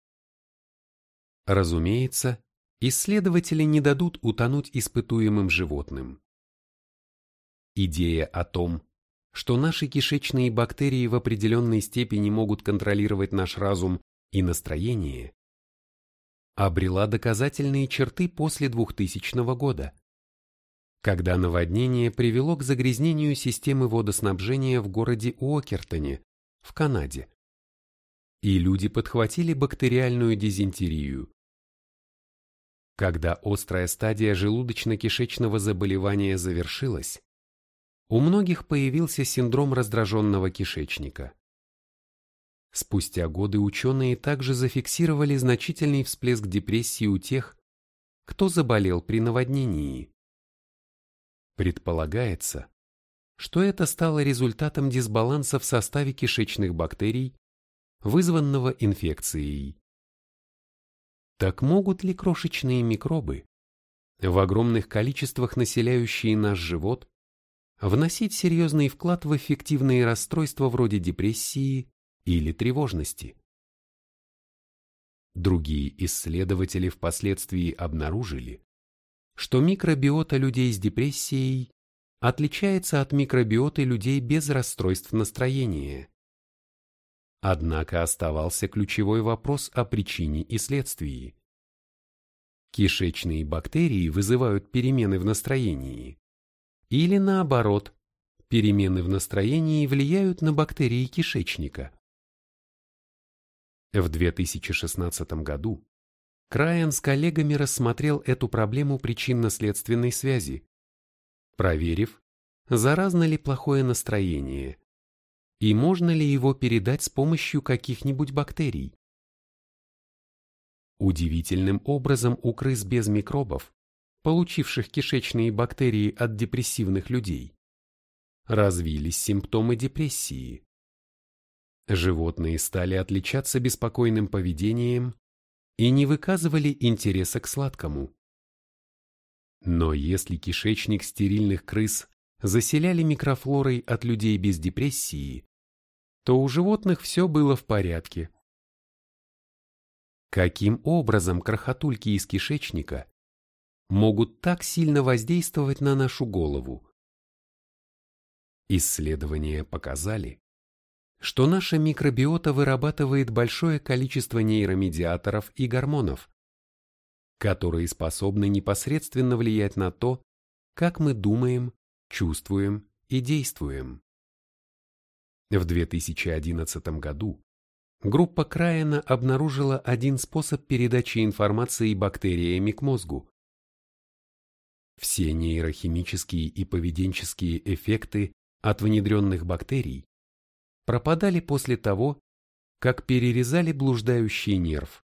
[SPEAKER 1] Разумеется, исследователи не дадут утонуть испытуемым животным. Идея о том, что наши кишечные бактерии в определенной степени могут контролировать наш разум и настроение, обрела доказательные черты после 2000 года, когда наводнение привело к загрязнению системы водоснабжения в городе Уокертоне в Канаде и люди подхватили бактериальную дизентерию. Когда острая стадия желудочно-кишечного заболевания завершилась, у многих появился синдром раздраженного кишечника. Спустя годы ученые также зафиксировали значительный всплеск депрессии у тех, кто заболел при наводнении. Предполагается, что это стало результатом дисбаланса в составе кишечных бактерий вызванного инфекцией. Так могут ли крошечные микробы, в огромных количествах населяющие наш живот, вносить серьезный вклад в эффективные расстройства вроде депрессии или тревожности? Другие исследователи впоследствии обнаружили, что микробиота людей с депрессией отличается от микробиоты людей без расстройств настроения. Однако оставался ключевой вопрос о причине и следствии. Кишечные бактерии вызывают перемены в настроении. Или наоборот, перемены в настроении влияют на бактерии кишечника. В 2016 году Крайан с коллегами рассмотрел эту проблему причинно-следственной связи, проверив, заразно ли плохое настроение, и можно ли его передать с помощью каких-нибудь бактерий. Удивительным образом у крыс без микробов, получивших кишечные бактерии от депрессивных людей, развились симптомы депрессии. Животные стали отличаться беспокойным поведением и не выказывали интереса к сладкому. Но если кишечник стерильных крыс заселяли микрофлорой от людей без депрессии, то у животных все было в порядке. Каким образом крохотульки из кишечника могут так сильно воздействовать на нашу голову? Исследования показали, что наша микробиота вырабатывает большое количество нейромедиаторов и гормонов, которые способны непосредственно влиять на то, как мы думаем, чувствуем и действуем. В 2011 году группа Крайена обнаружила один способ передачи информации бактериями к мозгу. Все нейрохимические и поведенческие эффекты от внедренных бактерий пропадали после того, как перерезали блуждающий нерв,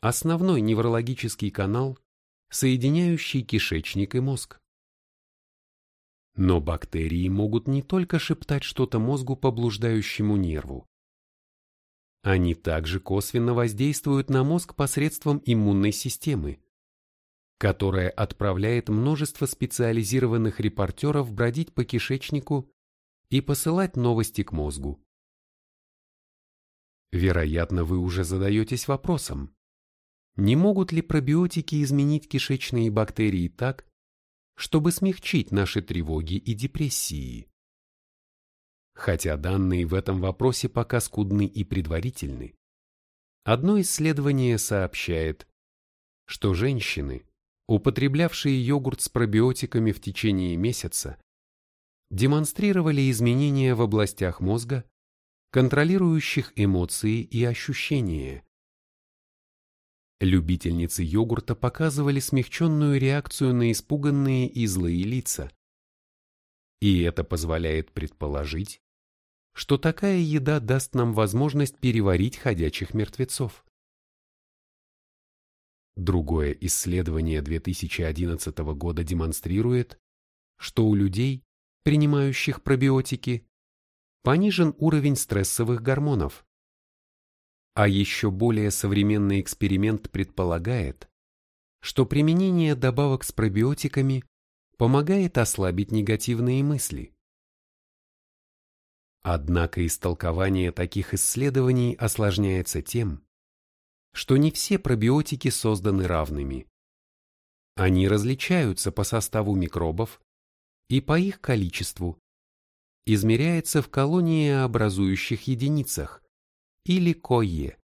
[SPEAKER 1] основной неврологический канал, соединяющий кишечник и мозг. Но бактерии могут не только шептать что-то мозгу по блуждающему нерву. Они также косвенно воздействуют на мозг посредством иммунной системы, которая отправляет множество специализированных репортеров бродить по кишечнику и посылать новости к мозгу. Вероятно, вы уже задаетесь вопросом, не могут ли пробиотики изменить кишечные бактерии так, чтобы смягчить наши тревоги и депрессии. Хотя данные в этом вопросе пока скудны и предварительны, одно исследование сообщает, что женщины, употреблявшие йогурт с пробиотиками в течение месяца, демонстрировали изменения в областях мозга, контролирующих эмоции и ощущения, Любительницы йогурта показывали смягченную реакцию на испуганные и злые лица. И это позволяет предположить, что такая еда даст нам возможность переварить ходячих мертвецов. Другое исследование 2011 года демонстрирует, что у людей, принимающих пробиотики, понижен уровень стрессовых гормонов, а еще более современный эксперимент предполагает, что применение добавок с пробиотиками помогает ослабить негативные мысли. Однако истолкование таких исследований осложняется тем, что не все пробиотики созданы равными. Они различаются по составу микробов и по их количеству, измеряется в колониеобразующих единицах, или КОЕ.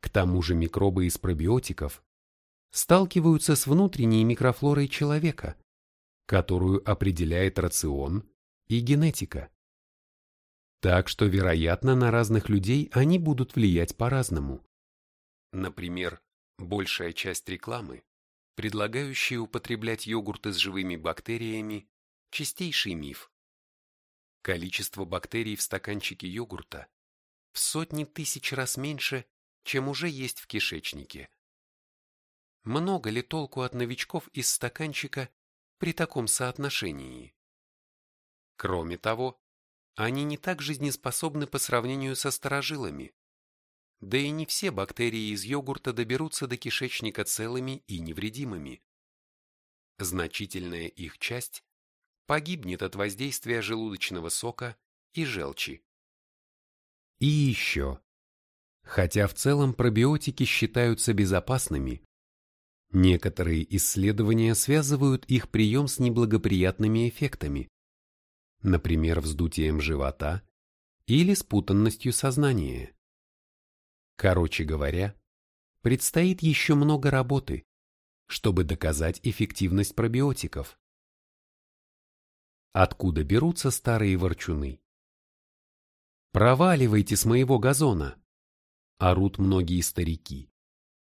[SPEAKER 1] К тому же микробы из пробиотиков сталкиваются с внутренней микрофлорой человека, которую определяет рацион и генетика. Так что, вероятно, на разных людей они будут влиять по-разному. Например, большая часть рекламы, предлагающая употреблять йогурты с живыми бактериями, чистейший миф. Количество бактерий в стаканчике йогурта в сотни тысяч раз меньше, чем уже есть в кишечнике. Много ли толку от новичков из стаканчика при таком соотношении? Кроме того, они не так жизнеспособны по сравнению со старожилами. Да и не все бактерии из йогурта доберутся до кишечника целыми и невредимыми. Значительная их часть погибнет от воздействия желудочного сока и желчи. И еще. Хотя в целом пробиотики считаются безопасными, некоторые исследования связывают их прием с неблагоприятными эффектами, например, вздутием живота или спутанностью сознания. Короче говоря, предстоит еще много работы, чтобы доказать эффективность пробиотиков. Откуда берутся старые ворчуны? «Проваливайте с моего газона!» Орут многие старики.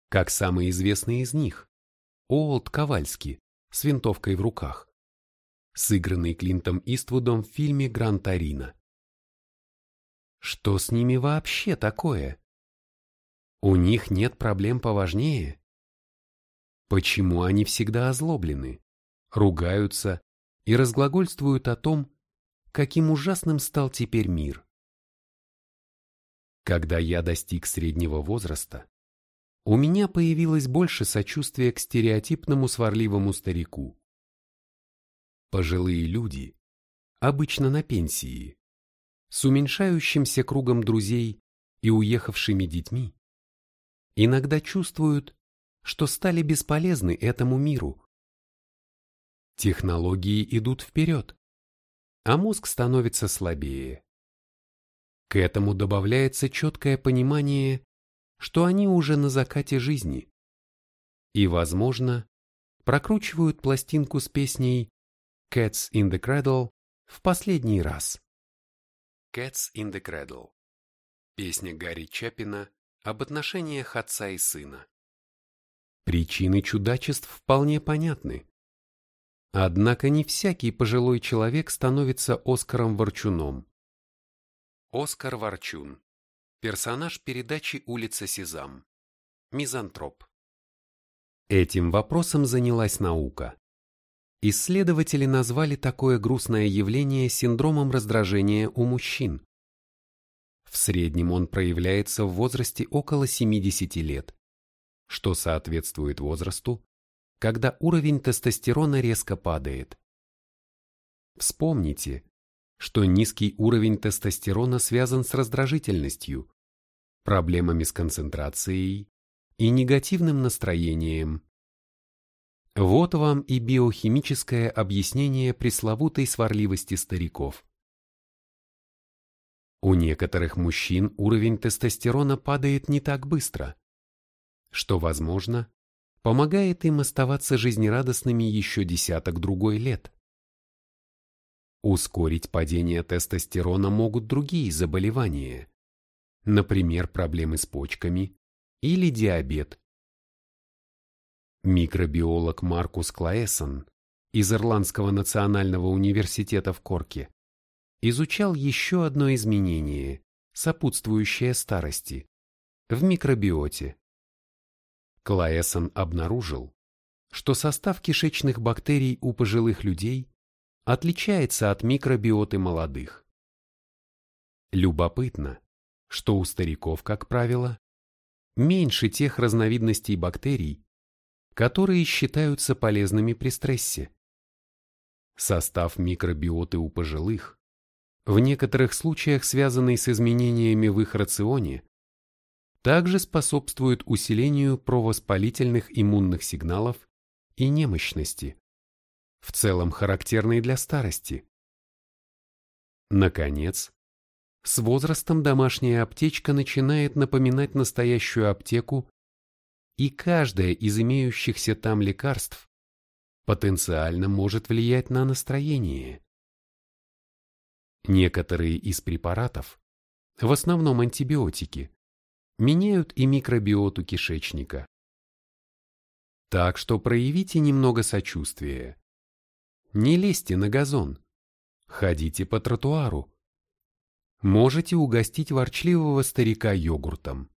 [SPEAKER 1] Как самый известный из них, Олд Ковальски с винтовкой в руках, сыгранный Клинтом Иствудом в фильме «Гран Торино». Что с ними вообще такое? У них нет проблем поважнее? Почему они всегда озлоблены, ругаются и разглагольствуют о том, каким ужасным стал теперь мир? Когда я достиг среднего возраста, у меня появилось больше сочувствия к стереотипному сварливому старику. Пожилые люди, обычно на пенсии, с уменьшающимся кругом друзей и уехавшими детьми, иногда чувствуют, что стали бесполезны этому миру. Технологии идут вперед, а мозг становится слабее. К этому добавляется четкое понимание, что они уже на закате жизни. И, возможно, прокручивают пластинку с песней Cats in the Cradle в последний раз. Cats in the Cradle. Песня Гарри Чапина об отношениях отца и сына. Причины чудачеств вполне понятны. Однако не всякий пожилой человек становится Оскаром Ворчуном. Оскар Ворчун. Персонаж передачи «Улица Сезам». Мизантроп. Этим вопросом занялась наука. Исследователи назвали такое грустное явление синдромом раздражения у мужчин. В среднем он проявляется в возрасте около 70 лет что соответствует возрасту, когда уровень тестостерона резко падает. Вспомните, что низкий уровень тестостерона связан с раздражительностью, проблемами с концентрацией и негативным настроением. Вот вам и биохимическое объяснение пресловутой сварливости стариков. У некоторых мужчин уровень тестостерона падает не так быстро, что, возможно, помогает им оставаться жизнерадостными еще десяток другой лет. Ускорить падение тестостерона могут другие заболевания, например, проблемы с почками или диабет. Микробиолог Маркус Клаэсон из Ирландского национального университета в Корке изучал еще одно изменение, сопутствующее старости, в микробиоте. Клаэсон обнаружил, что состав кишечных бактерий у пожилых людей отличается от микробиоты молодых. Любопытно, что у стариков, как правило, меньше тех разновидностей бактерий, которые считаются полезными при стрессе. Состав микробиоты у пожилых, в некоторых случаях связанный с изменениями в их рационе, также способствует усилению провоспалительных иммунных сигналов и немощности, в целом характерной для старости. Наконец, с возрастом домашняя аптечка начинает напоминать настоящую аптеку, и каждое из имеющихся там лекарств потенциально может влиять на настроение. Некоторые из препаратов, в основном антибиотики, меняют и микробиоту кишечника. Так что проявите немного сочувствия. Не лезьте на газон. Ходите по тротуару. Можете угостить ворчливого старика йогуртом.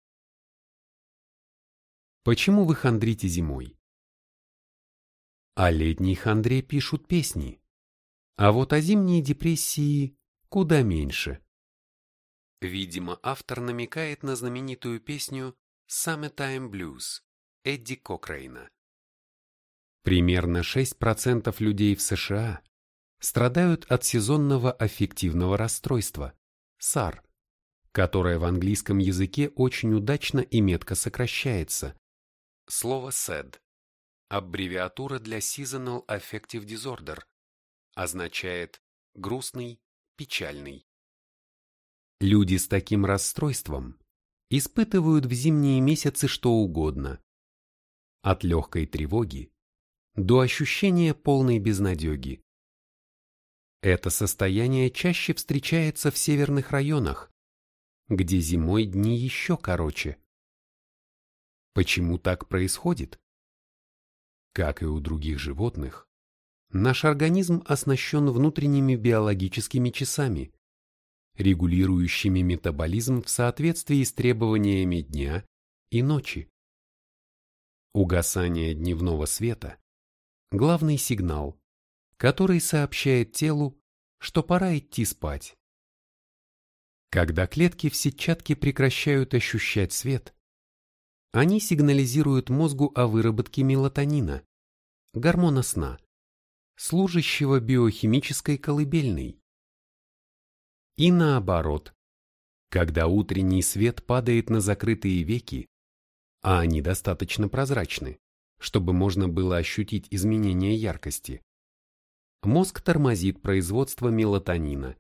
[SPEAKER 1] Почему вы хандрите зимой? О летней хандре пишут песни, а вот о зимней депрессии куда меньше. Видимо, автор намекает на знаменитую песню «Summertime Blues» Эдди Кокрейна. Примерно 6% людей в США страдают от сезонного аффективного расстройства – САР, которое в английском языке очень удачно и метко сокращается. Слово SAD – аббревиатура для Seasonal Affective Disorder, означает грустный, печальный. Люди с таким расстройством испытывают в зимние месяцы что угодно. От легкой тревоги до ощущения полной безнадеги. Это состояние чаще встречается в северных районах, где зимой дни еще короче. Почему так происходит? Как и у других животных, наш организм оснащен внутренними биологическими часами, регулирующими метаболизм в соответствии с требованиями дня и ночи. Угасание дневного света – главный сигнал, который сообщает телу, что пора идти спать. Когда клетки в сетчатке прекращают ощущать свет, они сигнализируют мозгу о выработке мелатонина, гормона сна, служащего биохимической колыбельной. И наоборот, когда утренний свет падает на закрытые веки, а они достаточно прозрачны, чтобы можно было ощутить изменение яркости, мозг тормозит производство мелатонина,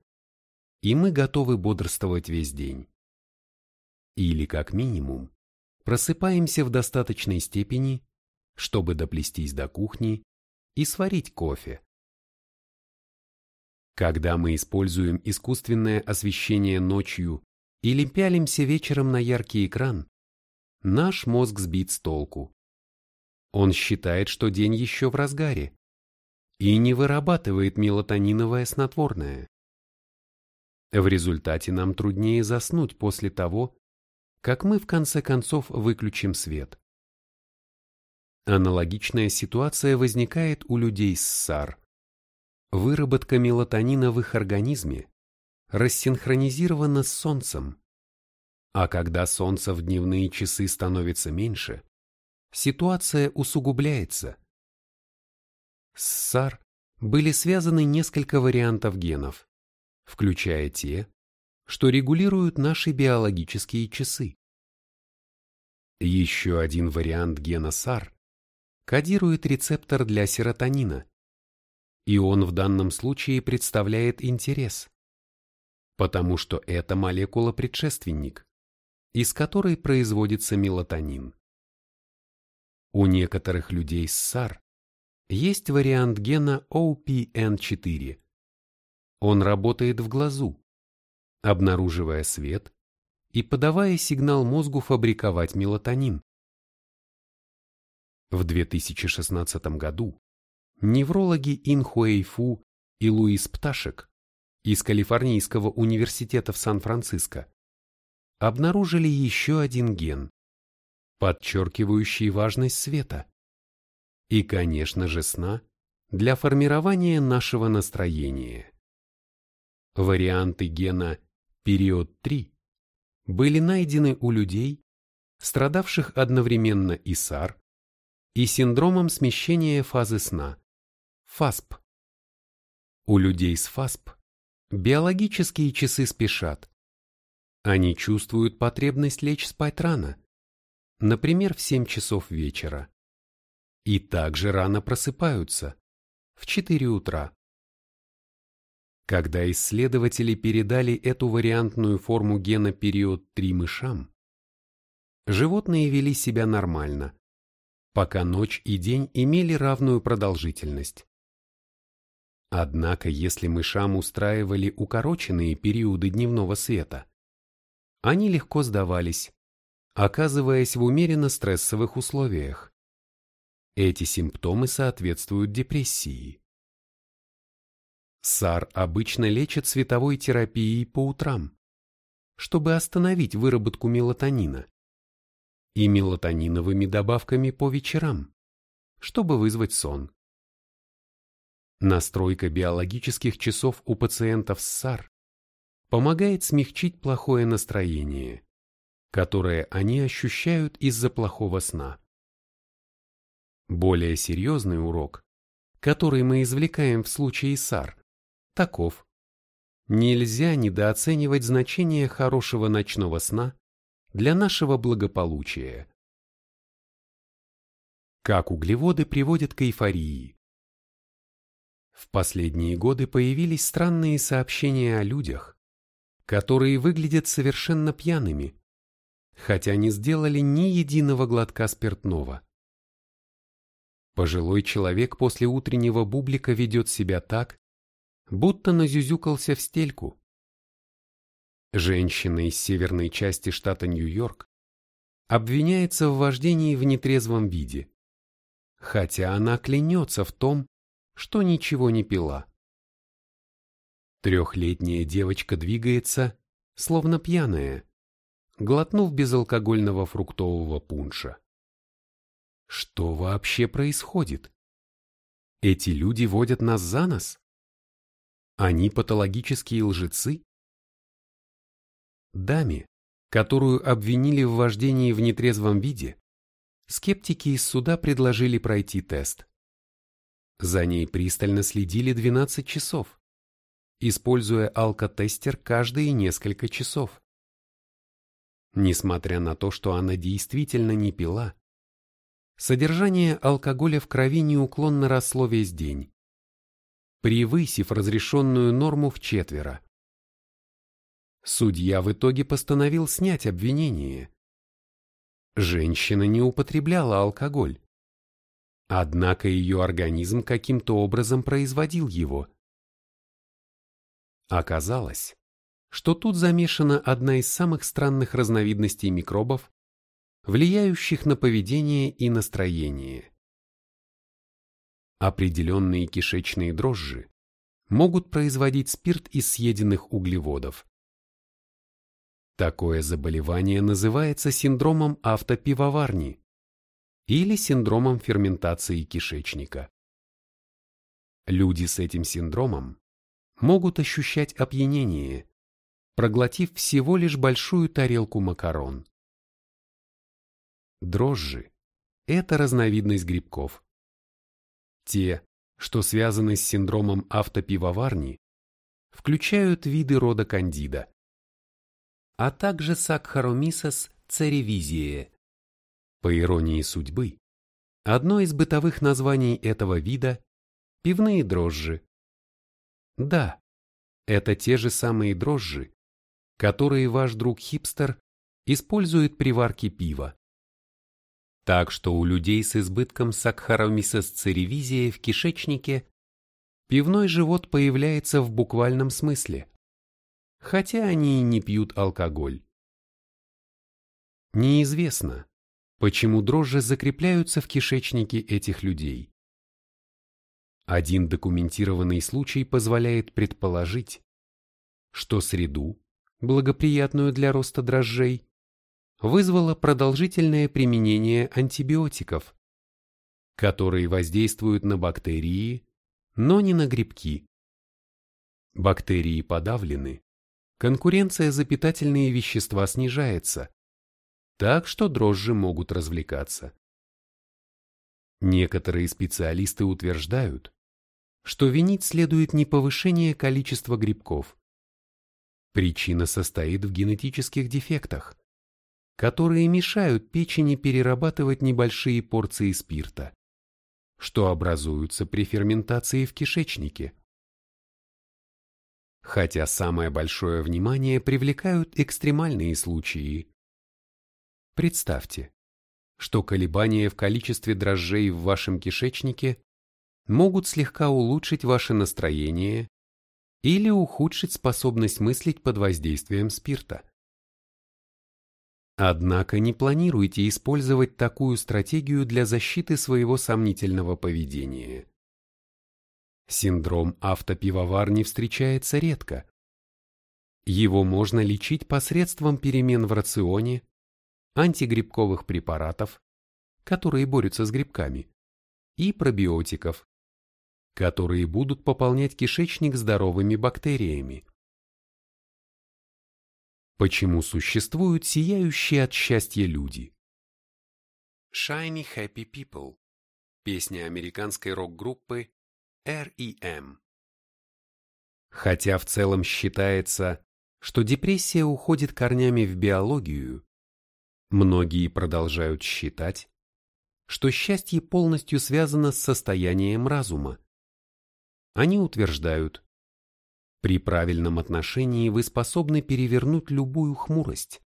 [SPEAKER 1] и мы готовы бодрствовать весь день. Или, как минимум, просыпаемся в достаточной степени, чтобы доплестись до кухни и сварить кофе. Когда мы используем искусственное освещение ночью или пялимся вечером на яркий экран, наш мозг сбит с толку. Он считает, что день еще в разгаре и не вырабатывает мелатониновое снотворное. В результате нам труднее заснуть после того, как мы в конце концов выключим свет. Аналогичная ситуация возникает у людей с САР. Выработка мелатонина в их организме рассинхронизирована с Солнцем. А когда Солнца в дневные часы становится меньше, ситуация усугубляется. С САР были связаны несколько вариантов генов, включая те, что регулируют наши биологические часы. Еще один вариант гена САР кодирует рецептор для серотонина, и он в данном случае представляет интерес, потому что это молекула-предшественник, из которой производится мелатонин. У некоторых людей с САР есть вариант гена OPN4. Он работает в глазу, обнаруживая свет и подавая сигнал мозгу фабриковать мелатонин. В 2016 году неврологи Ин Хуэйфу и Луис Пташек из Калифорнийского университета в Сан-Франциско обнаружили еще один ген, подчеркивающий важность света и, конечно же, сна для формирования нашего настроения. Варианты гена период 3 были найдены у людей, страдавших одновременно и САР, и синдромом смещения фазы сна, ФАСП. У людей с ФАСП биологические часы спешат. Они чувствуют потребность лечь спать рано, например, в 7 часов вечера. И также рано просыпаются, в 4 утра. Когда исследователи передали эту вариантную форму гена период 3 мышам, животные вели себя нормально, пока ночь и день имели равную продолжительность. Однако, если мышам устраивали укороченные периоды дневного света, они легко сдавались, оказываясь в умеренно стрессовых условиях. Эти симптомы соответствуют депрессии. САР обычно лечат световой терапией по утрам, чтобы остановить выработку мелатонина, и мелатониновыми добавками по вечерам, чтобы вызвать сон. Настройка биологических часов у пациентов с САР помогает смягчить плохое настроение, которое они ощущают из-за плохого сна. Более серьезный урок, который мы извлекаем в случае САР, таков. Нельзя недооценивать значение хорошего ночного сна для нашего благополучия. Как углеводы приводят к эйфории? В последние годы появились странные сообщения о людях, которые выглядят совершенно пьяными, хотя не сделали ни единого глотка спиртного. Пожилой человек после утреннего бублика ведет себя так, будто назюзюкался в стельку. Женщина из северной части штата Нью-Йорк обвиняется в вождении в нетрезвом виде, хотя она клянется в том, что ничего не пила. Трехлетняя девочка двигается, словно пьяная, глотнув безалкогольного фруктового пунша. Что вообще происходит? Эти люди водят нас за нос? Они патологические лжецы? Даме, которую обвинили в вождении в нетрезвом виде, скептики из суда предложили пройти тест. За ней пристально следили 12 часов, используя алкотестер каждые несколько часов. Несмотря на то, что она действительно не пила, содержание алкоголя в крови неуклонно росло весь день, превысив разрешенную норму в четверо. Судья в итоге постановил снять обвинение. Женщина не употребляла алкоголь. Однако ее организм каким-то образом производил его. Оказалось, что тут замешана одна из самых странных разновидностей микробов, влияющих на поведение и настроение. Определенные кишечные дрожжи могут производить спирт из съеденных углеводов. Такое заболевание называется синдромом автопивоварни или синдромом ферментации кишечника. Люди с этим синдромом могут ощущать опьянение, проглотив всего лишь большую тарелку макарон. Дрожжи – это разновидность грибков. Те, что связаны с синдромом автопивоварни, включают виды рода кандида, а также Сакхаромисос церевизие. По иронии судьбы, одно из бытовых названий этого вида – пивные дрожжи. Да, это те же самые дрожжи, которые ваш друг-хипстер использует при варке пива. Так что у людей с избытком сакхаромисосцеревизия в кишечнике пивной живот появляется в буквальном смысле, хотя они и не пьют алкоголь. Неизвестно, почему дрожжи закрепляются в кишечнике этих людей. Один документированный случай позволяет предположить, что среду, благоприятную для роста дрожжей, вызвало продолжительное применение антибиотиков, которые воздействуют на бактерии, но не на грибки. Бактерии подавлены, конкуренция за питательные вещества снижается, так что дрожжи могут развлекаться. Некоторые специалисты утверждают, что винить следует не повышение количества грибков. Причина состоит в генетических дефектах, которые мешают печени перерабатывать небольшие порции спирта, что образуются при ферментации в кишечнике. Хотя самое большое внимание привлекают экстремальные случаи. Представьте, что колебания в количестве дрожжей в вашем кишечнике могут слегка улучшить ваше настроение или ухудшить способность мыслить под воздействием спирта. Однако не планируйте использовать такую стратегию для защиты своего сомнительного поведения. Синдром автопивоварни встречается редко. Его можно лечить посредством перемен в рационе, антигрибковых препаратов, которые борются с грибками, и пробиотиков, которые будут пополнять кишечник здоровыми бактериями. Почему существуют сияющие от счастья люди? Shiny Happy People – песня американской рок-группы R.E.M. Хотя в целом считается, что депрессия уходит корнями в биологию, многие продолжают считать, что счастье полностью связано с состоянием разума. Они утверждают, при правильном отношении вы способны перевернуть любую хмурость.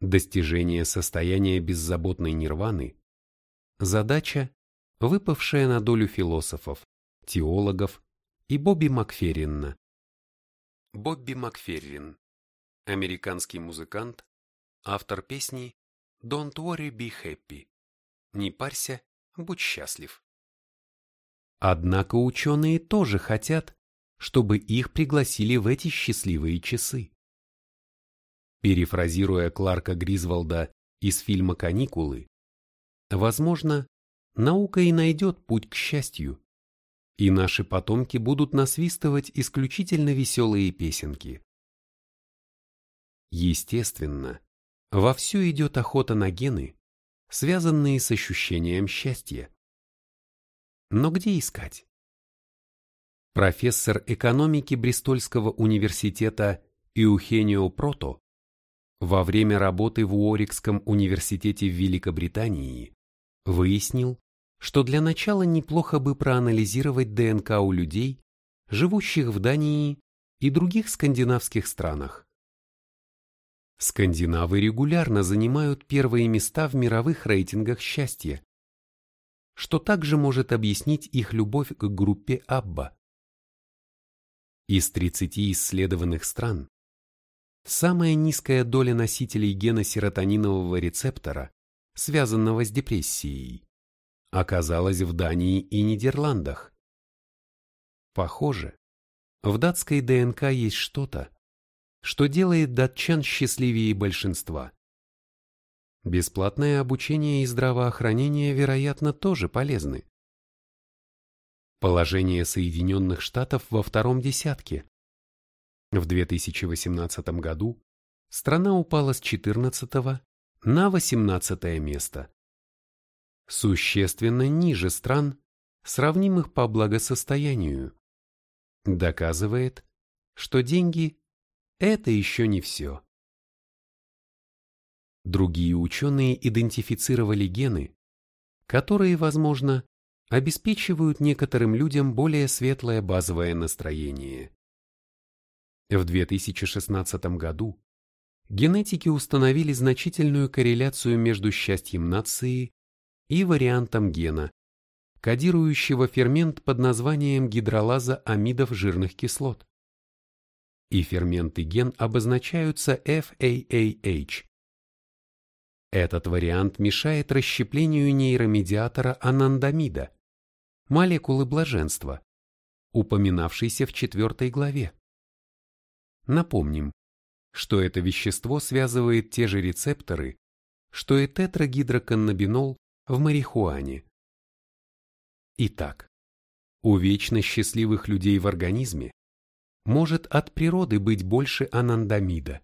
[SPEAKER 1] Достижение состояния беззаботной нирваны – задача, выпавшая на долю философов, теологов и Бобби Макферрина. Бобби Макферрин – американский музыкант, автор песни «Don't worry, be happy» – «Не парься, будь счастлив». Однако ученые тоже хотят, чтобы их пригласили в эти счастливые часы. Перефразируя Кларка Гризволда из фильма «Каникулы», возможно, наука и найдет путь к счастью, и наши потомки будут насвистывать исключительно веселые песенки. Естественно, вовсю идет охота на гены, связанные с ощущением счастья. Но где искать? профессор экономики Бристольского университета Иухенио Прото во время работы в Уорикском университете в Великобритании выяснил, что для начала неплохо бы проанализировать ДНК у людей, живущих в Дании и других скандинавских странах. Скандинавы регулярно занимают первые места в мировых рейтингах счастья, что также может объяснить их любовь к группе Абба. Из 30 исследованных стран самая низкая доля носителей гена серотонинового рецептора, связанного с депрессией, оказалась в Дании и Нидерландах. Похоже, в датской ДНК есть что-то, что делает датчан счастливее большинства. Бесплатное обучение и здравоохранение, вероятно, тоже полезны. Положение Соединенных Штатов во втором десятке. В 2018 году страна упала с 14 на 18 место. Существенно ниже стран, сравнимых по благосостоянию. Доказывает, что деньги – это еще не все. Другие ученые идентифицировали гены, которые, возможно, обеспечивают некоторым людям более светлое базовое настроение. В 2016 году генетики установили значительную корреляцию между счастьем нации и вариантом гена, кодирующего фермент под названием гидролаза амидов жирных кислот. И фермент и ген обозначаются FAAH. Этот вариант мешает расщеплению нейромедиатора анандамида, молекулы блаженства, упоминавшейся в четвертой главе. Напомним, что это вещество связывает те же рецепторы, что и тетрагидроканнабинол в марихуане. Итак, у вечно счастливых людей в организме может от природы быть больше анандамида.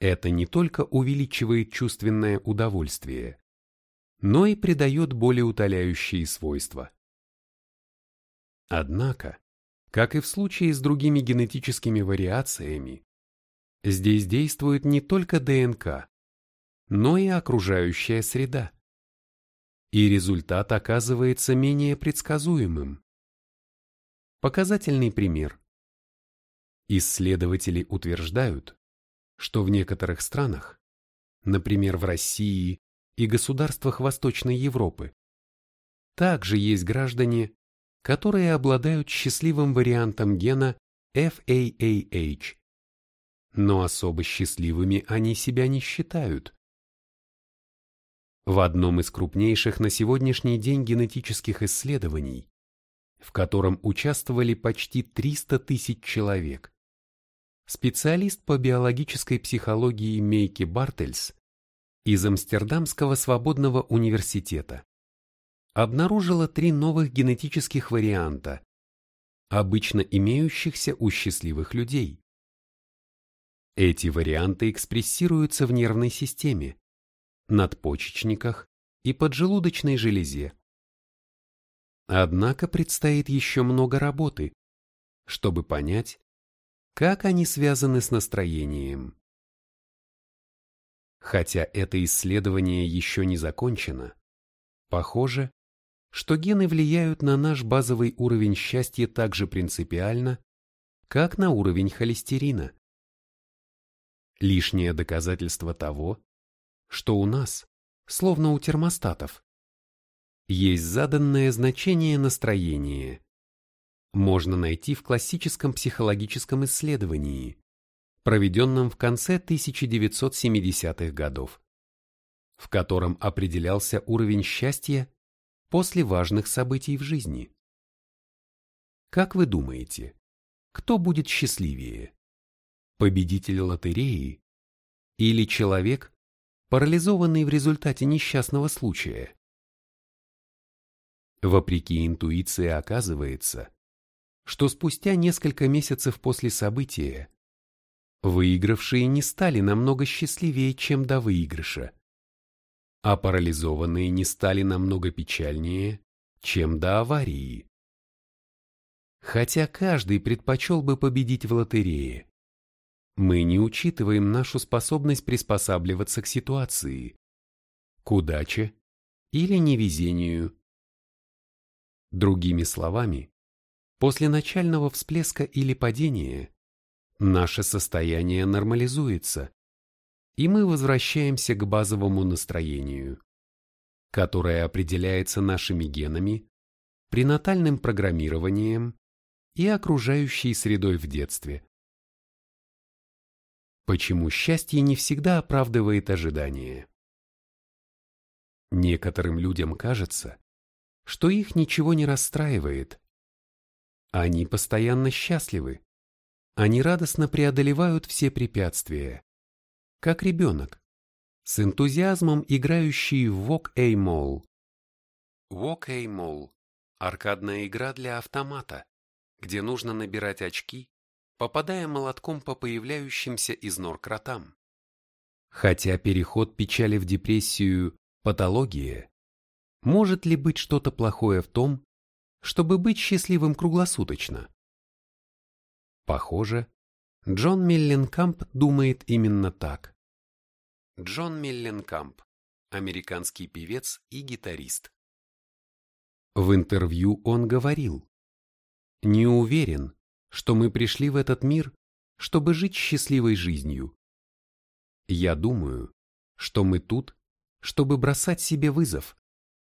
[SPEAKER 1] Это не только увеличивает чувственное удовольствие, но и придает более утоляющие свойства. Однако, как и в случае с другими генетическими вариациями, здесь действует не только ДНК, но и окружающая среда. И результат оказывается менее предсказуемым. Показательный пример. Исследователи утверждают, что в некоторых странах, например, в России и государствах Восточной Европы, также есть граждане, которые обладают счастливым вариантом гена FAAH. Но особо счастливыми они себя не считают. В одном из крупнейших на сегодняшний день генетических исследований, в котором участвовали почти 300 тысяч человек, специалист по биологической психологии Мейки Бартельс из Амстердамского свободного университета обнаружила три новых генетических варианта, обычно имеющихся у счастливых людей. Эти варианты экспрессируются в нервной системе, надпочечниках и поджелудочной железе. Однако предстоит еще много работы, чтобы понять, как они связаны с настроением. Хотя это исследование еще не закончено, похоже, что гены влияют на наш базовый уровень счастья так же принципиально, как на уровень холестерина. Лишнее доказательство того, что у нас, словно у термостатов, есть заданное значение настроения. Можно найти в классическом психологическом исследовании, проведенном в конце 1970-х годов, в котором определялся уровень счастья после важных событий в жизни. Как вы думаете, кто будет счастливее? Победитель лотереи или человек, парализованный в результате несчастного случая? Вопреки интуиции оказывается, что спустя несколько месяцев после события выигравшие не стали намного счастливее, чем до выигрыша а парализованные не стали намного печальнее, чем до аварии. Хотя каждый предпочел бы победить в лотерее. Мы не учитываем нашу способность приспосабливаться к ситуации, к удаче или невезению. Другими словами, после начального всплеска или падения наше состояние нормализуется, и мы возвращаемся к базовому настроению, которое определяется нашими генами, пренатальным программированием и окружающей средой в детстве. Почему счастье не всегда оправдывает ожидания? Некоторым людям кажется, что их ничего не расстраивает. Они постоянно счастливы. Они радостно преодолевают все препятствия. Как ребенок, с энтузиазмом играющий в Walk-A-Mall. Walk-A-Mall – аркадная игра для автомата, где нужно набирать очки, попадая молотком по появляющимся из нор кротам. Хотя переход печали в депрессию – патология, может ли быть что-то плохое в том, чтобы быть счастливым круглосуточно? Похоже, Джон Милленкамп думает именно так. Джон Милленкамп, американский певец и гитарист. В интервью он говорил, «Не уверен, что мы пришли в этот мир, чтобы жить счастливой жизнью. Я думаю, что мы тут, чтобы бросать себе вызов,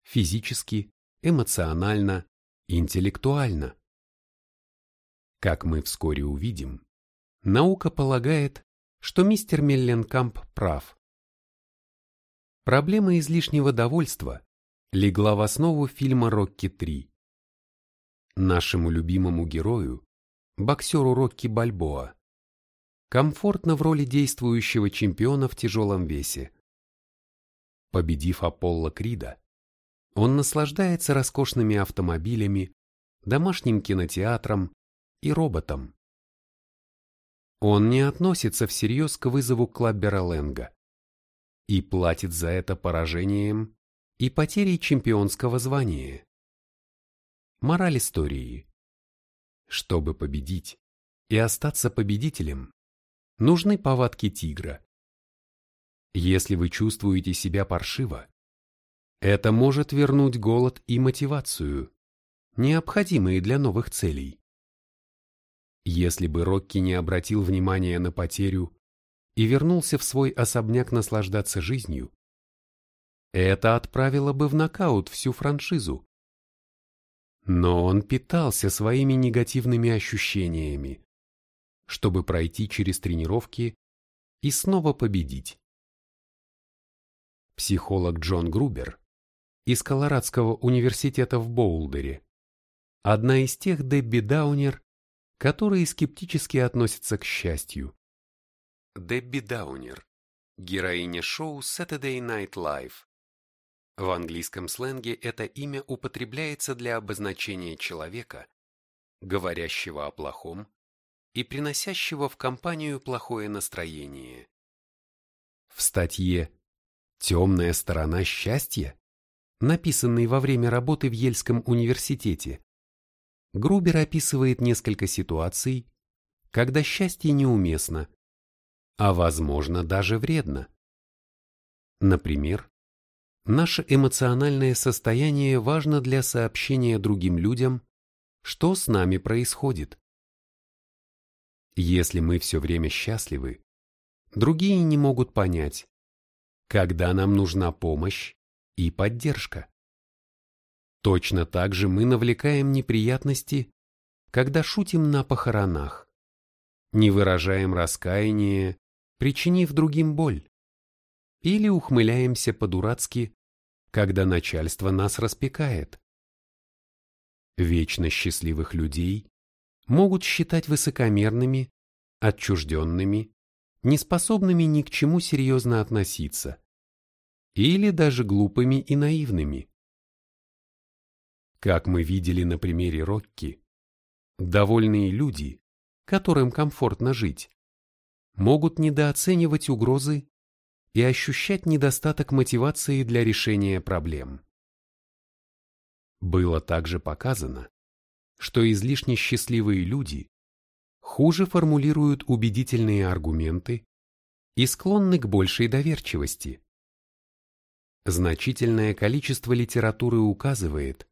[SPEAKER 1] физически, эмоционально, интеллектуально. Как мы вскоре увидим, наука полагает, что мистер Мелленкамп прав. Проблема излишнего довольства легла в основу фильма «Рокки 3». Нашему любимому герою, боксеру Рокки Бальбоа, комфортно в роли действующего чемпиона в тяжелом весе. Победив Аполло Крида, он наслаждается роскошными автомобилями, домашним кинотеатром и роботом. Он не относится всерьез к вызову Клаббера Лэнга и платит за это поражением и потерей чемпионского звания. Мораль истории. Чтобы победить и остаться победителем, нужны повадки тигра. Если вы чувствуете себя паршиво, это может вернуть голод и мотивацию, необходимые для новых целей. Если бы Рокки не обратил внимания на потерю и вернулся в свой особняк наслаждаться жизнью, это отправило бы в нокаут всю франшизу. Но он питался своими негативными ощущениями, чтобы пройти через тренировки и снова победить. Психолог Джон Грубер из Колорадского университета в Боулдере, одна из тех Дебби Даунер, которые скептически относятся к счастью. Дебби Даунер, героиня шоу Saturday Night Live. В английском сленге это имя употребляется для обозначения человека, говорящего о плохом и приносящего в компанию плохое настроение. В статье «Темная сторона счастья», написанной во время работы в Ельском университете, Грубер описывает несколько ситуаций, когда счастье неуместно, а возможно даже вредно. Например, наше эмоциональное состояние важно для сообщения другим людям, что с нами происходит. Если мы все время счастливы, другие не могут понять, когда нам нужна помощь и поддержка. Точно так же мы навлекаем неприятности, когда шутим на похоронах, не выражаем раскаяние причинив другим боль. Или ухмыляемся по-дурацки, когда начальство нас распекает. Вечно счастливых людей могут считать высокомерными, отчужденными, неспособными ни к чему серьезно относиться, или даже глупыми и наивными. Как мы видели на примере Рокки, довольные люди, которым комфортно жить, могут недооценивать угрозы и ощущать недостаток мотивации для решения проблем. Было также показано, что излишне счастливые люди хуже формулируют убедительные аргументы и склонны к большей доверчивости. Значительное количество литературы указывает,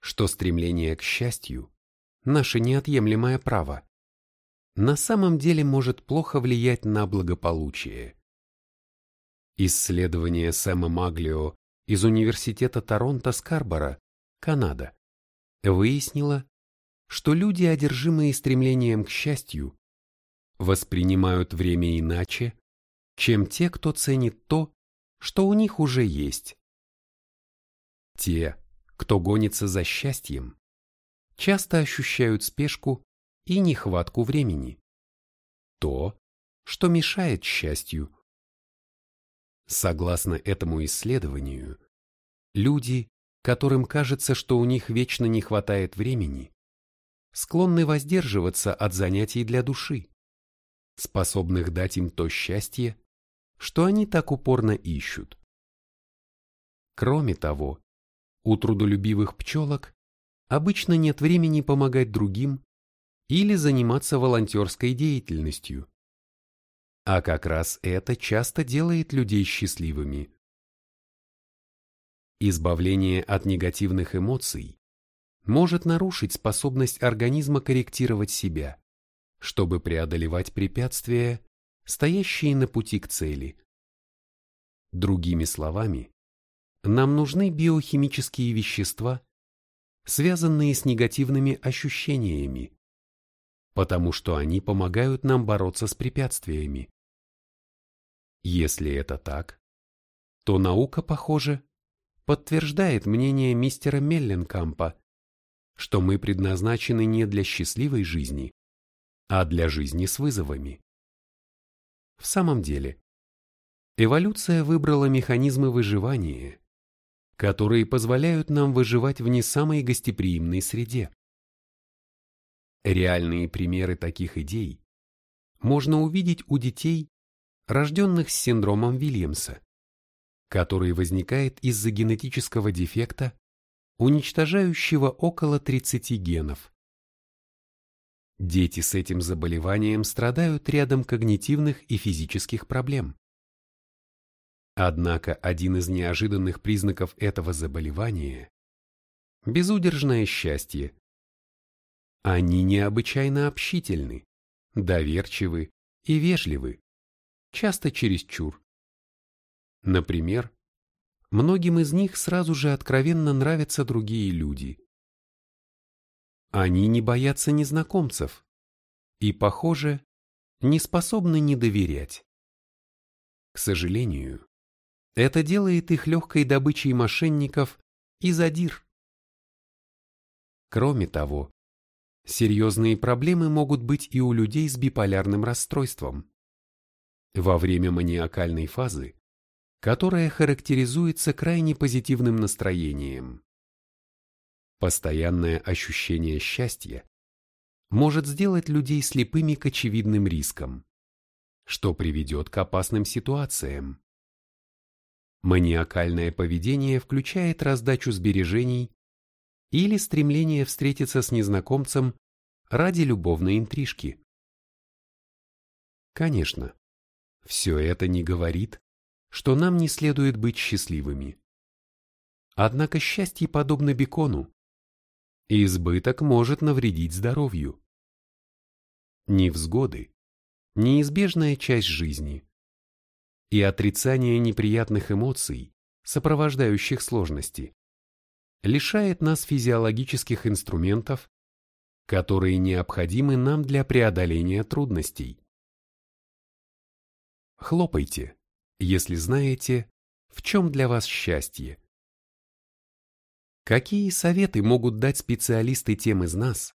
[SPEAKER 1] что стремление к счастью – наше неотъемлемое право на самом деле может плохо влиять на благополучие. Исследование Сэма Маглио из Университета Торонто Скарбора, Канада, выяснило, что люди, одержимые стремлением к счастью, воспринимают время иначе, чем те, кто ценит то, что у них уже есть. Те, кто гонится за счастьем, часто ощущают спешку и нехватку времени. То, что мешает счастью. Согласно этому исследованию, люди, которым кажется, что у них вечно не хватает времени, склонны воздерживаться от занятий для души, способных дать им то счастье, что они так упорно ищут. Кроме того, у трудолюбивых пчелок обычно нет времени помогать другим или заниматься волонтерской деятельностью. А как раз это часто делает людей счастливыми. Избавление от негативных эмоций может нарушить способность организма корректировать себя, чтобы преодолевать препятствия, стоящие на пути к цели. Другими словами, нам нужны биохимические вещества, связанные с негативными ощущениями, потому что они помогают нам бороться с препятствиями. Если это так, то наука, похоже, подтверждает мнение мистера Мелленкампа, что мы предназначены не для счастливой жизни, а для жизни с вызовами. В самом деле, эволюция выбрала механизмы выживания, которые позволяют нам выживать в не самой гостеприимной среде. Реальные примеры таких идей можно увидеть у детей, рожденных с синдромом Вильямса, который возникает из-за генетического дефекта, уничтожающего около 30 генов. Дети с этим заболеванием страдают рядом когнитивных и физических проблем. Однако один из неожиданных признаков этого заболевания – безудержное счастье. Они необычайно общительны, доверчивы и вежливы, часто чересчур. Например, многим из них сразу же откровенно нравятся другие люди. Они не боятся незнакомцев и, похоже, не способны не доверять. К сожалению, это делает их легкой добычей мошенников и задир. Кроме того, серьезные проблемы могут быть и у людей с биполярным расстройством. Во время маниакальной фазы, которая характеризуется крайне позитивным настроением. Постоянное ощущение счастья может сделать людей слепыми к очевидным рискам, что приведет к опасным ситуациям. Маниакальное поведение включает раздачу сбережений или стремление встретиться с незнакомцем ради любовной интрижки. Конечно, все это не говорит, что нам не следует быть счастливыми. Однако счастье подобно бекону, избыток может навредить здоровью. Невзгоды – неизбежная часть жизни. И отрицание неприятных эмоций, сопровождающих сложности, лишает нас физиологических инструментов, которые необходимы нам для преодоления трудностей. Хлопайте, если знаете, в чем для вас счастье. Какие советы могут дать специалисты тем из нас,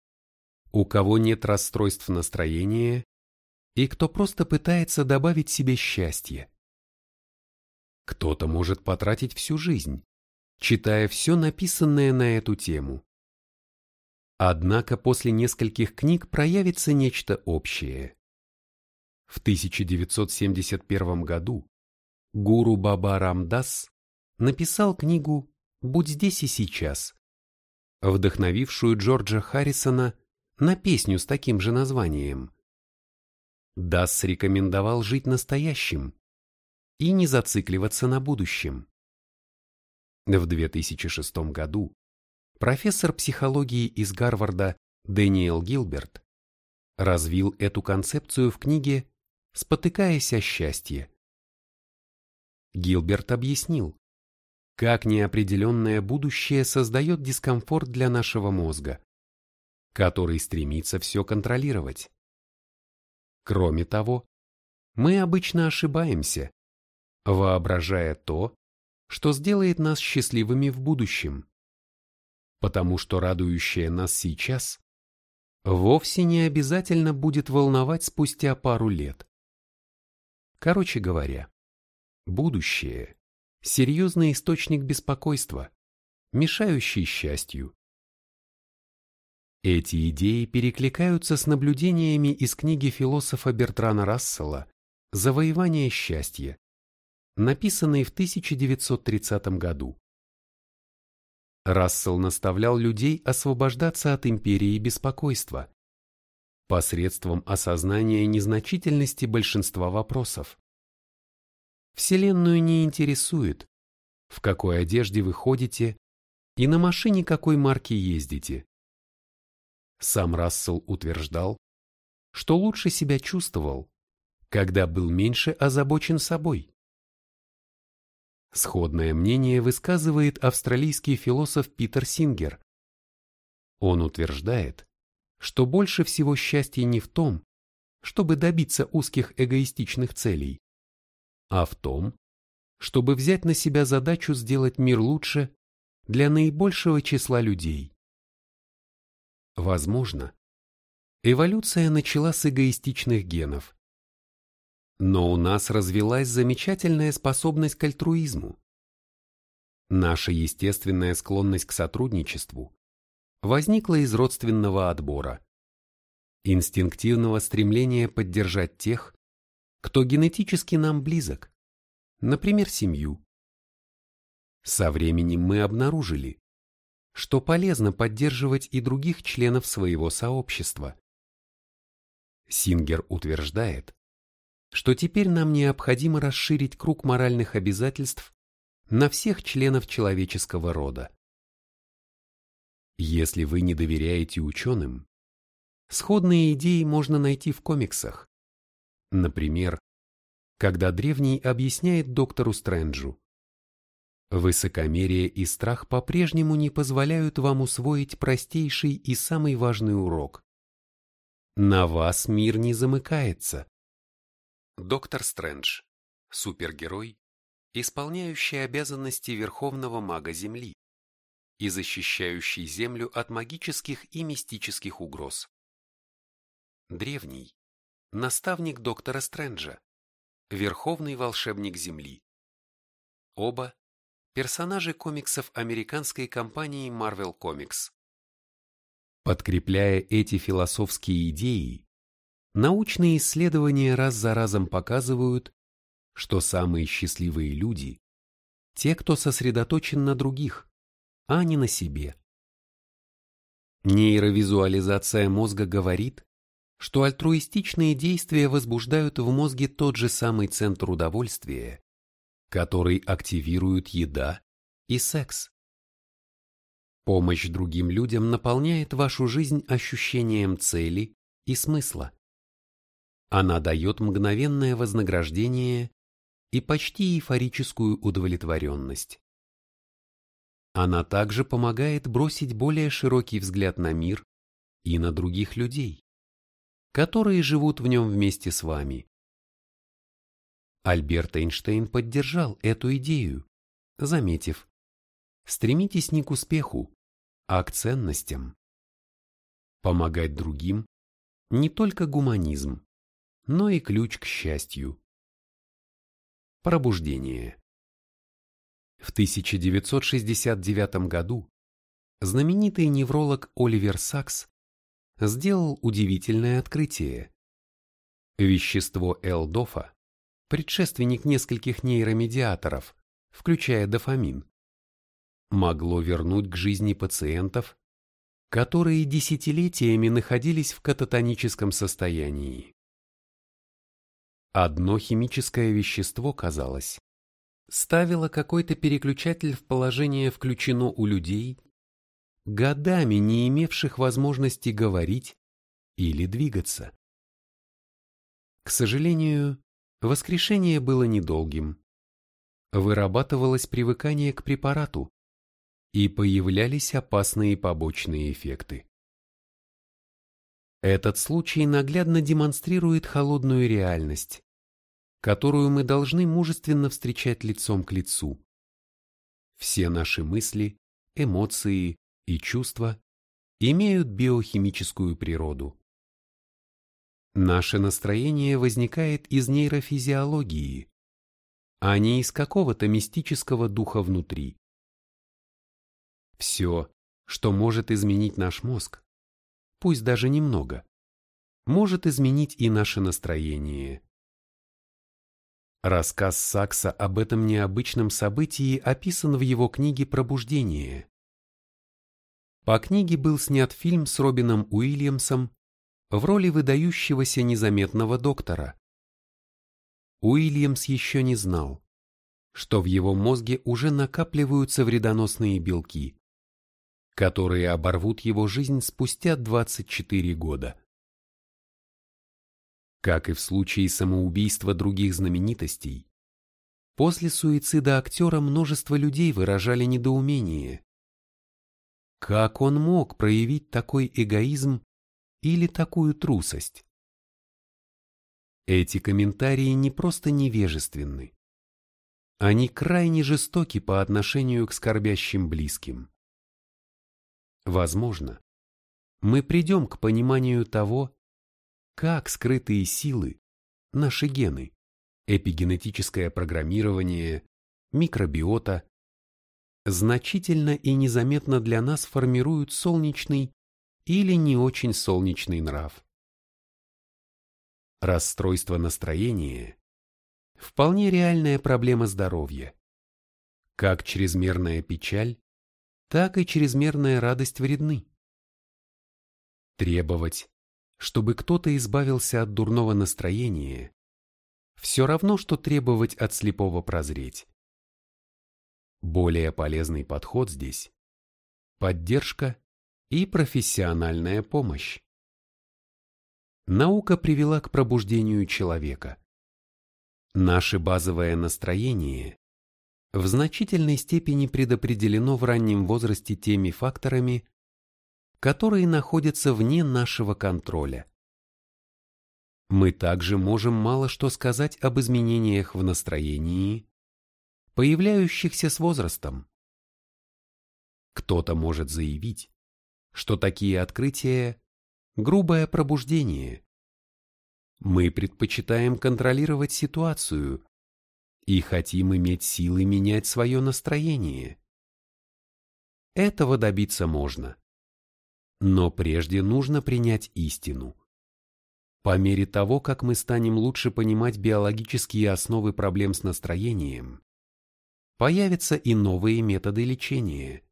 [SPEAKER 1] у кого нет расстройств настроения и кто просто пытается добавить себе счастье? Кто-то может потратить всю жизнь, читая все написанное на эту тему. Однако после нескольких книг проявится нечто общее. В 1971 году гуру Баба Рамдас написал книгу «Будь здесь и сейчас», вдохновившую Джорджа Харрисона на песню с таким же названием. Дасс рекомендовал жить настоящим и не зацикливаться на будущем. В 2006 году профессор психологии из Гарварда Дэниел Гилберт развил эту концепцию в книге «Спотыкаясь о счастье». Гилберт объяснил, как неопределенное будущее создает дискомфорт для нашего мозга, который стремится все контролировать. Кроме того, мы обычно ошибаемся, воображая то, что сделает нас счастливыми в будущем. Потому что радующее нас сейчас вовсе не обязательно будет волновать спустя пару лет. Короче говоря, будущее – серьезный источник беспокойства, мешающий счастью. Эти идеи перекликаются с наблюдениями из книги философа Бертрана Рассела «Завоевание счастья», написанной в 1930 году. Рассел наставлял людей освобождаться от империи беспокойства посредством осознания незначительности большинства вопросов. Вселенную не интересует, в какой одежде вы ходите и на машине какой марки ездите. Сам Рассел утверждал, что лучше себя чувствовал, когда был меньше озабочен собой. Сходное мнение высказывает австралийский философ Питер Сингер. Он утверждает, что больше всего счастья не в том, чтобы добиться узких эгоистичных целей, а в том, чтобы взять на себя задачу сделать мир лучше для наибольшего числа людей. Возможно, эволюция начала с эгоистичных генов, но у нас развилась замечательная способность к альтруизму. Наша естественная склонность к сотрудничеству возникла из родственного отбора, инстинктивного стремления поддержать тех, кто генетически нам близок, например, семью. Со временем мы обнаружили, что полезно поддерживать и других членов своего сообщества. Сингер утверждает, что теперь нам необходимо расширить круг моральных обязательств на всех членов человеческого рода. Если вы не доверяете ученым, сходные идеи можно найти в комиксах. Например, когда древний объясняет доктору Стрэнджу. Высокомерие и страх по-прежнему не позволяют вам усвоить простейший и самый важный урок. На вас мир не замыкается. Доктор Стрэндж. Супергерой, исполняющий обязанности Верховного Мага Земли и защищающий Землю от магических и мистических угроз. Древний. Наставник доктора Стрэнджа. Верховный волшебник Земли. Оба – персонажи комиксов американской компании Marvel Comics. Подкрепляя эти философские идеи, Научные исследования раз за разом показывают, что самые счастливые люди – те, кто сосредоточен на других, а не на себе. Нейровизуализация мозга говорит, что альтруистичные действия возбуждают в мозге тот же самый центр удовольствия, который активируют еда и секс. Помощь другим людям наполняет вашу жизнь ощущением цели и смысла. Она дает мгновенное вознаграждение и почти эйфорическую удовлетворенность. Она также помогает бросить более широкий взгляд на мир и на других людей, которые живут в нем вместе с вами. Альберт Эйнштейн поддержал эту идею, заметив, стремитесь не к успеху, а к ценностям. Помогать другим – не только гуманизм, но и ключ к счастью. Пробуждение. В 1969 году знаменитый невролог Оливер Сакс сделал удивительное открытие. Вещество L-дофа, предшественник нескольких нейромедиаторов, включая дофамин, могло вернуть к жизни пациентов, которые десятилетиями находились в кататоническом состоянии. Одно химическое вещество, казалось, ставило какой-то переключатель в положение «включено» у людей, годами не имевших возможности говорить или двигаться. К сожалению, воскрешение было недолгим. вырабатывалось привыкание к препарату, и появлялись опасные побочные эффекты. Этот случай наглядно демонстрирует холодную реальность, которую мы должны мужественно встречать лицом к лицу. Все наши мысли, эмоции и чувства имеют биохимическую природу. Наше настроение возникает из нейрофизиологии, а не из какого-то мистического духа внутри. Все, что может изменить наш мозг, пусть даже немного, может изменить и наше настроение. Рассказ Сакса об этом необычном событии описан в его книге «Пробуждение». По книге был снят фильм с Робином Уильямсом в роли выдающегося незаметного доктора. Уильямс еще не знал, что в его мозге уже накапливаются вредоносные белки, которые оборвут его жизнь спустя 24 года. Как и в случае самоубийства других знаменитостей, после суицида актера множество людей выражали недоумение. Как он мог проявить такой эгоизм или такую трусость? Эти комментарии не просто невежественны. Они крайне жестоки по отношению к скорбящим близким. Возможно, мы придем к пониманию того, как скрытые силы, наши гены, эпигенетическое программирование, микробиота, значительно и незаметно для нас формируют солнечный или не очень солнечный нрав. Расстройство настроения – вполне реальная проблема здоровья. Как чрезмерная печаль, так и чрезмерная радость вредны. Требовать, чтобы кто-то избавился от дурного настроения, все равно, что требовать от слепого прозреть. Более полезный подход здесь – поддержка и профессиональная помощь. Наука привела к пробуждению человека. Наше базовое настроение в значительной степени предопределено в раннем возрасте теми факторами, которые находятся вне нашего контроля. Мы также можем мало что сказать об изменениях в настроении, появляющихся с возрастом. Кто-то может заявить, что такие открытия – грубое пробуждение. Мы предпочитаем контролировать ситуацию и хотим иметь силы менять свое настроение. Этого добиться можно. Но прежде нужно принять истину. По мере того, как мы станем лучше понимать биологические основы проблем с настроением, появятся и новые методы лечения.